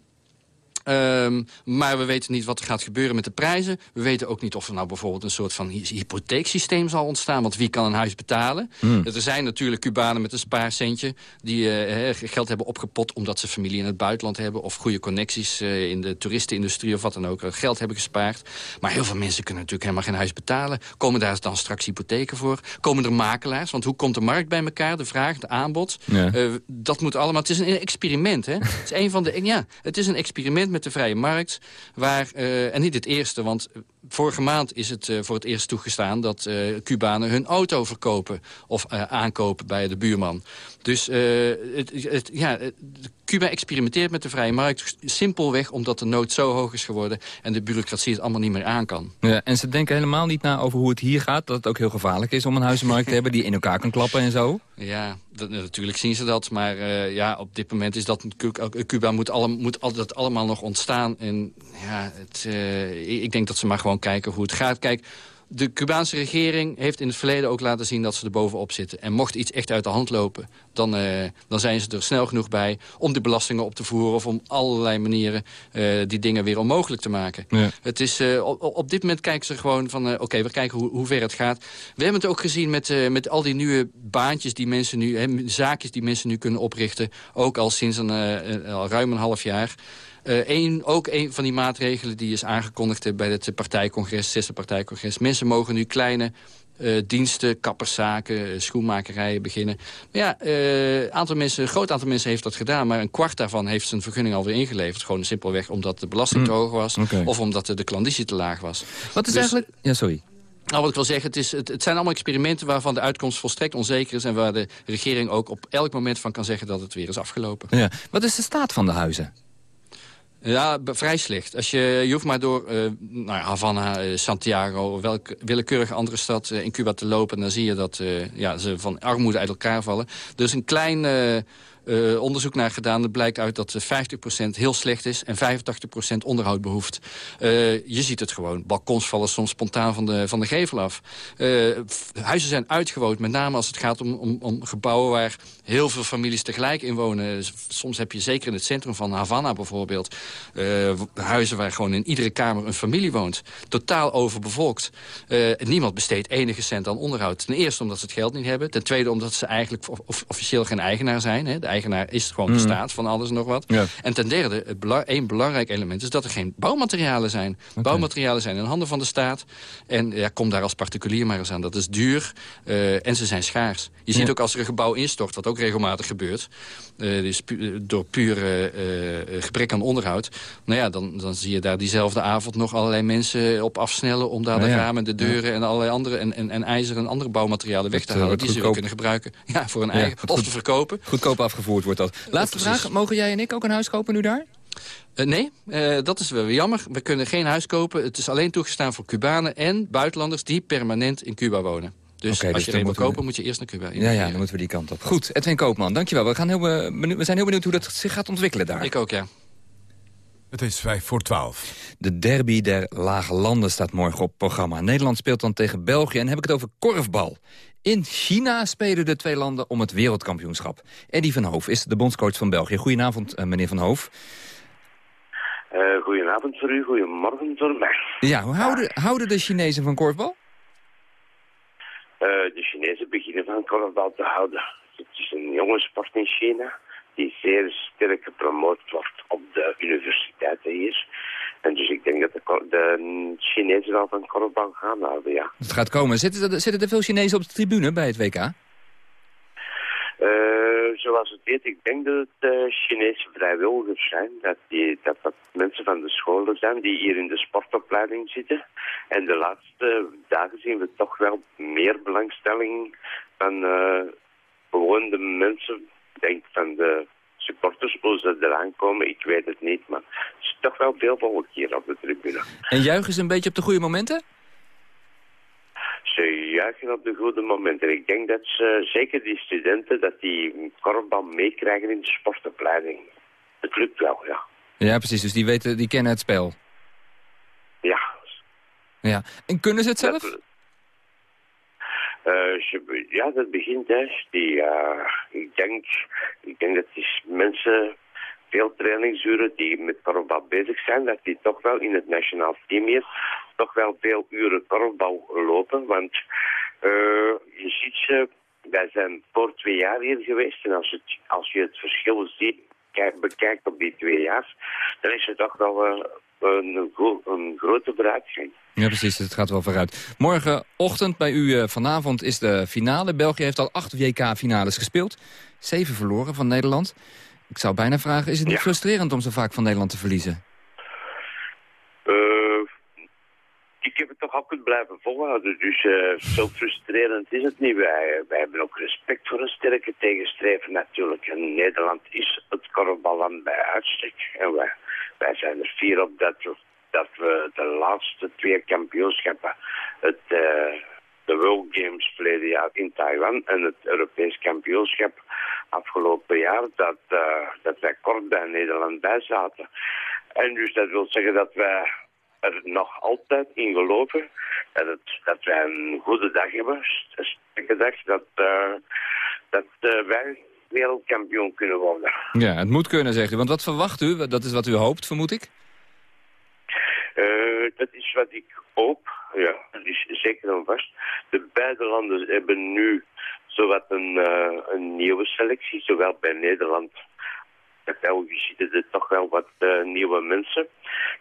Um, maar we weten niet wat er gaat gebeuren met de prijzen. We weten ook niet of er nou bijvoorbeeld een soort van hypotheeksysteem zal ontstaan. Want wie kan een huis betalen? Hmm. Er zijn natuurlijk Cubanen met een spaarcentje... die uh, geld hebben opgepot omdat ze familie in het buitenland hebben... of goede connecties uh, in de toeristenindustrie of wat dan ook. Geld hebben gespaard. Maar heel veel mensen kunnen natuurlijk helemaal geen huis betalen. Komen daar dan straks hypotheken voor? Komen er makelaars? Want hoe komt de markt bij elkaar? De vraag, de aanbod. Ja. Uh, dat moet allemaal... Het is een experiment, hè? het is een van de... Ja, het is een experiment met de vrije markt. Waar, uh, en niet het eerste, want vorige maand is het uh, voor het eerst toegestaan... dat uh, Cubanen hun auto verkopen of aankopen bij de buurman. Dus het, het, ja, Cuba experimenteert met de vrije markt simpelweg omdat de nood zo hoog is geworden... en de bureaucratie het allemaal niet meer aan kan. Ja, en ze denken helemaal niet na over hoe het hier gaat... dat het ook heel gevaarlijk is om een huizenmarkt te hebben... die in elkaar kan klappen en zo? Ja, dat, natuurlijk zien ze dat. Maar uh, ja, op dit moment is dat Cuba moet, alle, moet dat allemaal nog ontstaan. En ja, het, uh, ik denk dat ze maar gewoon kijken hoe het gaat. Kijk, de Cubaanse regering heeft in het verleden ook laten zien dat ze er bovenop zitten. En mocht iets echt uit de hand lopen, dan, uh, dan zijn ze er snel genoeg bij... om de belastingen op te voeren of om allerlei manieren uh, die dingen weer onmogelijk te maken. Ja. Het is, uh, op, op, dit moment kijken ze gewoon van, oké, okay, we kijken hoe, hoe ver het gaat. We hebben het ook gezien met, met al die nieuwe baantjes die mensen nu... Hè, zaakjes die mensen nu kunnen oprichten, ook al sinds een, al ruim een half jaar... Uh, een, ook een van die maatregelen die is aangekondigd bij het partijcongres, zesde partijcongres. Mensen mogen nu kleine uh, diensten, kapperszaken, schoenmakerijen beginnen. Maar ja, uh, aantal mensen, een groot aantal mensen heeft dat gedaan... maar een kwart daarvan heeft zijn vergunning alweer ingeleverd. Gewoon simpelweg omdat de belasting te mm. hoog was... Okay. of omdat de, de klanditie te laag was. Wat is dus, eigenlijk... Ja, sorry. Nou, wat ik wil zeggen, het, is, het, het, zijn allemaal experimenten... waarvan de uitkomst volstrekt onzeker is... en waar de regering ook op elk moment van kan zeggen dat het weer is afgelopen. Ja. Wat is de staat van de huizen? Ja, vrij slecht. Als je, je hoeft maar door uh, nou Havana, uh, Santiago... welke willekeurige andere stad uh, in Cuba te lopen... dan zie je dat ja, ze van armoede uit elkaar vallen. Dus een klein uh, onderzoek naar gedaan. Het blijkt uit dat 50% heel slecht is en 85% onderhoud behoeft. Uh, je ziet het gewoon. Balkons vallen soms spontaan van de, van de gevel af. Huizen zijn uitgewoond, met name als het gaat om, om, om, gebouwen... waar heel veel families tegelijk in wonen. Soms heb je zeker in het centrum van Havana bijvoorbeeld... huizen waar gewoon in iedere kamer een familie woont. Totaal overbevolkt. niemand besteedt enige cent aan onderhoud. Ten eerste omdat ze het geld niet hebben. Ten tweede omdat ze eigenlijk officieel geen eigenaar zijn. Hè. Eigenaar is gewoon de mhm. staat van alles nog wat. En ten derde, het één belangrijk element is dat er geen bouwmaterialen zijn. Bouwmaterialen zijn in handen van de staat. En ja, kom daar als particulier maar eens aan. Dat is duur uh, en ze zijn schaars. Je ziet ook als er een gebouw instort, wat ook regelmatig gebeurt... Uh, dus pu door pure uh, gebrek aan onderhoud... nou ja, dan, dan zie je daar diezelfde avond nog allerlei mensen op afsnellen... om daar de ramen, de deuren en allerlei andere... en, en, en ijzer en andere bouwmaterialen weg te halen... die ze weer kunnen gebruiken ja, voor een eigen... of te verkopen. Goedkoop wordt dat. Laatste vraag, mogen jij en ik ook een huis kopen nu daar? Uh, nee, uh, dat is wel jammer. We kunnen geen huis kopen. Het is alleen toegestaan voor Cubanen en buitenlanders die permanent in Cuba wonen. Dus okay, als dus je er wil kopen, moet je eerst naar Cuba. Ja, ja, dan moeten we die kant op. Goed, Edwin Koopman, dankjewel. We, gaan heel benieuwd, we zijn heel benieuwd hoe dat zich gaat ontwikkelen daar. Ik ook, ja. Het is 5 voor 12. De derby der lage landen staat morgen op programma. Nederland speelt dan tegen België en heb ik het over korfbal. In China spelen de twee landen om het wereldkampioenschap. Eddie van Hoof is de bondscoach van België. Goedenavond, eh, meneer van Hoof. Uh, goedenavond voor u, goedemorgen voor mij. Ja, hoe houden, houden de Chinezen van korfbal? Uh, de Chinezen beginnen van korfbal te houden. Het is een jonge sport in China die zeer sterk gepromoot wordt op de universiteiten hier. En dus ik denk dat de, de Chinezen wel van korfbal gaan houden, ja. Het gaat komen. Zitten er, zitten er veel Chinezen op de tribune bij het WK? Uh, zoals het weet, ik denk dat het uh, Chinese vrijwilligers zijn. Dat, die, dat dat mensen van de scholen zijn die hier in de sportopleiding zitten. En de laatste dagen zien we toch wel meer belangstelling van uh, gewoon de mensen, denk van de supporters, hoe ze eraan komen, ik weet het niet. Maar het is toch wel veel volk hier op de tribune. En juichen ze een beetje op de goede momenten? juichen op de goede momenten. Ik denk dat ze, zeker die studenten, dat die korfbal meekrijgen in de sportopleiding. Het lukt wel, ja. Ja, precies. Dus die, weten, die kennen het spel. Ja. Ja. En kunnen ze het zelf? Ze, ja, dat begint, hè. Die, uh, ik, denk, ik denk dat die mensen veel trainingsuren die met korfbal bezig zijn, dat die toch wel in het nationaal team hier toch wel veel uren korfbal lopen. Want uh, je ziet ze, wij zijn voor twee jaar hier geweest en als, het, als je het verschil ziet, kijk, bekijkt op die twee jaar, dan is het toch wel een, een, grote vooruitgang. Ja, precies. Het gaat wel vooruit. Morgenochtend bij u uh, vanavond is de finale. België heeft al acht WK-finales gespeeld. Zeven verloren van Nederland. Ik zou bijna vragen, is het niet ja. frustrerend om zo vaak van Nederland te verliezen? Uh, ik heb het toch al kunnen blijven volhouden. Dus uh, zo frustrerend is het niet. Wij, wij hebben ook respect voor een sterke tegenstrever natuurlijk. En Nederland is het korfballand bij uitstek. En wij, wij zijn er fier op dat we, dat we de laatste twee kampioenschappen... het, uh, de World Games verleden jaar in Taiwan en het Europees kampioenschap afgelopen jaar, dat, uh, dat wij kort bij Nederland bij zaten. En dus dat wil zeggen dat wij er nog altijd in geloven dat, dat wij een goede dag hebben, een sterke dat, uh, dat wij wereldkampioen kunnen worden. Ja, het moet kunnen, zegt u. Want wat verwacht u? Dat is wat u hoopt, vermoed ik? Uh, dat is wat ik hoop, ja. Dat is zeker en vast. De beide landen hebben nu zowat een, uh, een nieuwe selectie, zowel bij Nederland bij België zitten er toch wel wat uh, nieuwe mensen,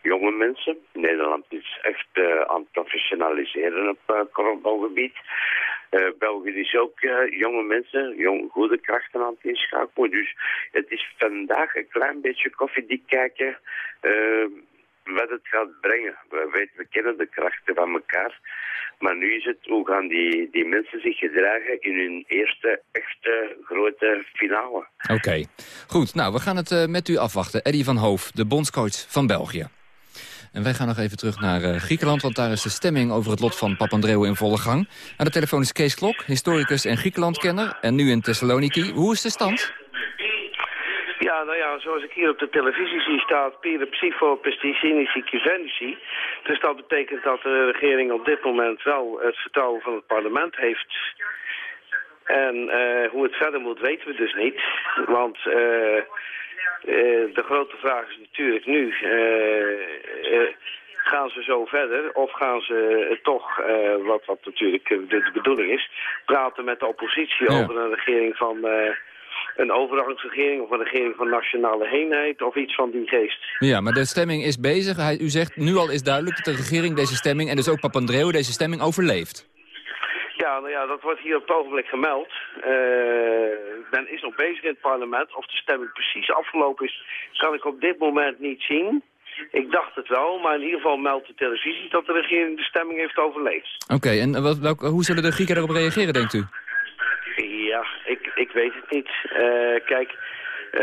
jonge mensen. Nederland is echt aan het professionaliseren op uh. België is ook jonge mensen, jong, goede krachten aan het inschakelen. Dus het is vandaag een klein beetje koffiedik kijken wat het gaat brengen. We, weten, we kennen de krachten van elkaar. Maar nu is het, hoe gaan die, die mensen zich gedragen in hun eerste echte grote finale. Oké, goed. Nou, we gaan het uh, met u afwachten. Eddie van Hoof, de bondscoach van België. En wij gaan nog even terug naar uh, Griekenland, want daar is de stemming over het lot van Papandreou in volle gang. Aan de telefoon is Kees Klok, historicus en Griekenlandkenner. En nu in Thessaloniki. Hoe is de stand? Ja, nou ja, zoals ik hier op de televisie zie staat Pire Psycho Pesticinici Kivenci. Dus dat betekent dat de regering op dit moment wel het vertrouwen van het parlement heeft. En uh, hoe het verder moet weten we dus niet. Want uh, uh, de grote vraag is natuurlijk nu... gaan ze zo verder of gaan ze toch, wat, wat natuurlijk de, de, bedoeling is... praten met de oppositie ja. over een regering van een overgangsregering of een regering van nationale eenheid of iets van die geest. Ja, maar de stemming is bezig. Hij, u zegt nu al is duidelijk dat de regering deze stemming en dus ook Papandreou deze stemming overleeft. Ja, nou ja, dat wordt hier op het ogenblik gemeld. Uh, men is nog bezig in het parlement. Of de stemming precies afgelopen is, kan ik op dit moment niet zien. Ik dacht het wel, maar in ieder geval meldt de televisie dat de regering de stemming heeft overleefd. Oké, en wat, welk, hoe zullen de Grieken erop reageren, denkt u? Ja, ik, ik weet het niet. Uh, kijk, uh,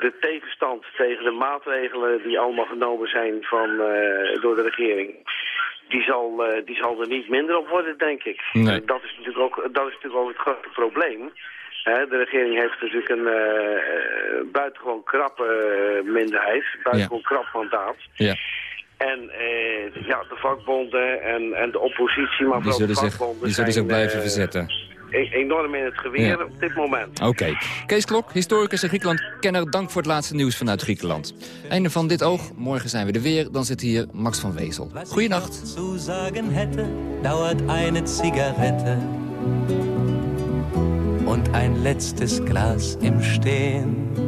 de tegenstand tegen de maatregelen die allemaal genomen zijn van, uh, door de regering... Die zal, die zal er niet minder op worden, denk ik. Nee. Dat, is natuurlijk ook, dat is natuurlijk ook het grote probleem. de regering heeft natuurlijk een uh, buitengewoon krappe minderheid, buitengewoon ja. krap mandaat. Ja. En uh, ja, de vakbonden en, en de oppositie, maar die zullen de vakbonden zich, Die zullen zich blijven verzetten. E enorm in het geweer ja. op dit moment. Oké. Okay. Kees Klok, historicus en Griekenland-kenner. Dank voor het laatste nieuws vanuit Griekenland. Einde van dit oog. Morgen zijn we er weer. Dan zit hier Max van Wezel. Goeienacht. zu sagen hätte, dauert eine Zigarette und ein letztes Glas im Stehen.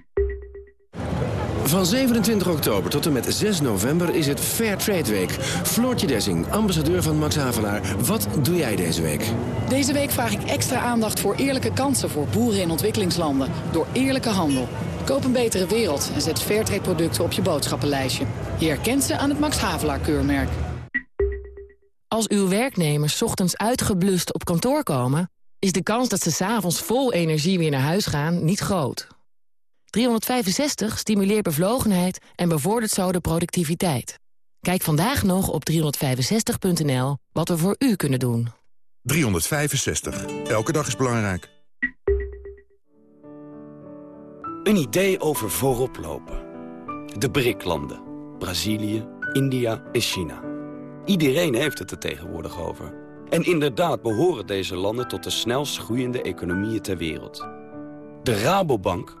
Van 27 oktober tot en met 6 november is het Fair Trade Week. Floortje Dessing, ambassadeur van Max Havelaar. Wat doe jij deze week? Deze week vraag ik extra aandacht voor eerlijke kansen voor boeren in ontwikkelingslanden. Door eerlijke handel. Koop een betere wereld en zet Fairtrade producten op je boodschappenlijstje. Je herkent ze aan het Max Havelaar keurmerk. Als uw werknemers ochtends uitgeblust op kantoor komen... is de kans dat ze s'avonds vol energie weer naar huis gaan niet groot. 365 stimuleert bevlogenheid en bevordert zo de productiviteit. Kijk vandaag nog op 365.nl wat we voor u kunnen doen. 365. Elke dag is belangrijk. Een idee over voorop lopen. De BRIC-landen. Brazilië, India en China. Iedereen heeft het er tegenwoordig over. En inderdaad behoren deze landen tot de snelst groeiende economieën ter wereld. De Rabobank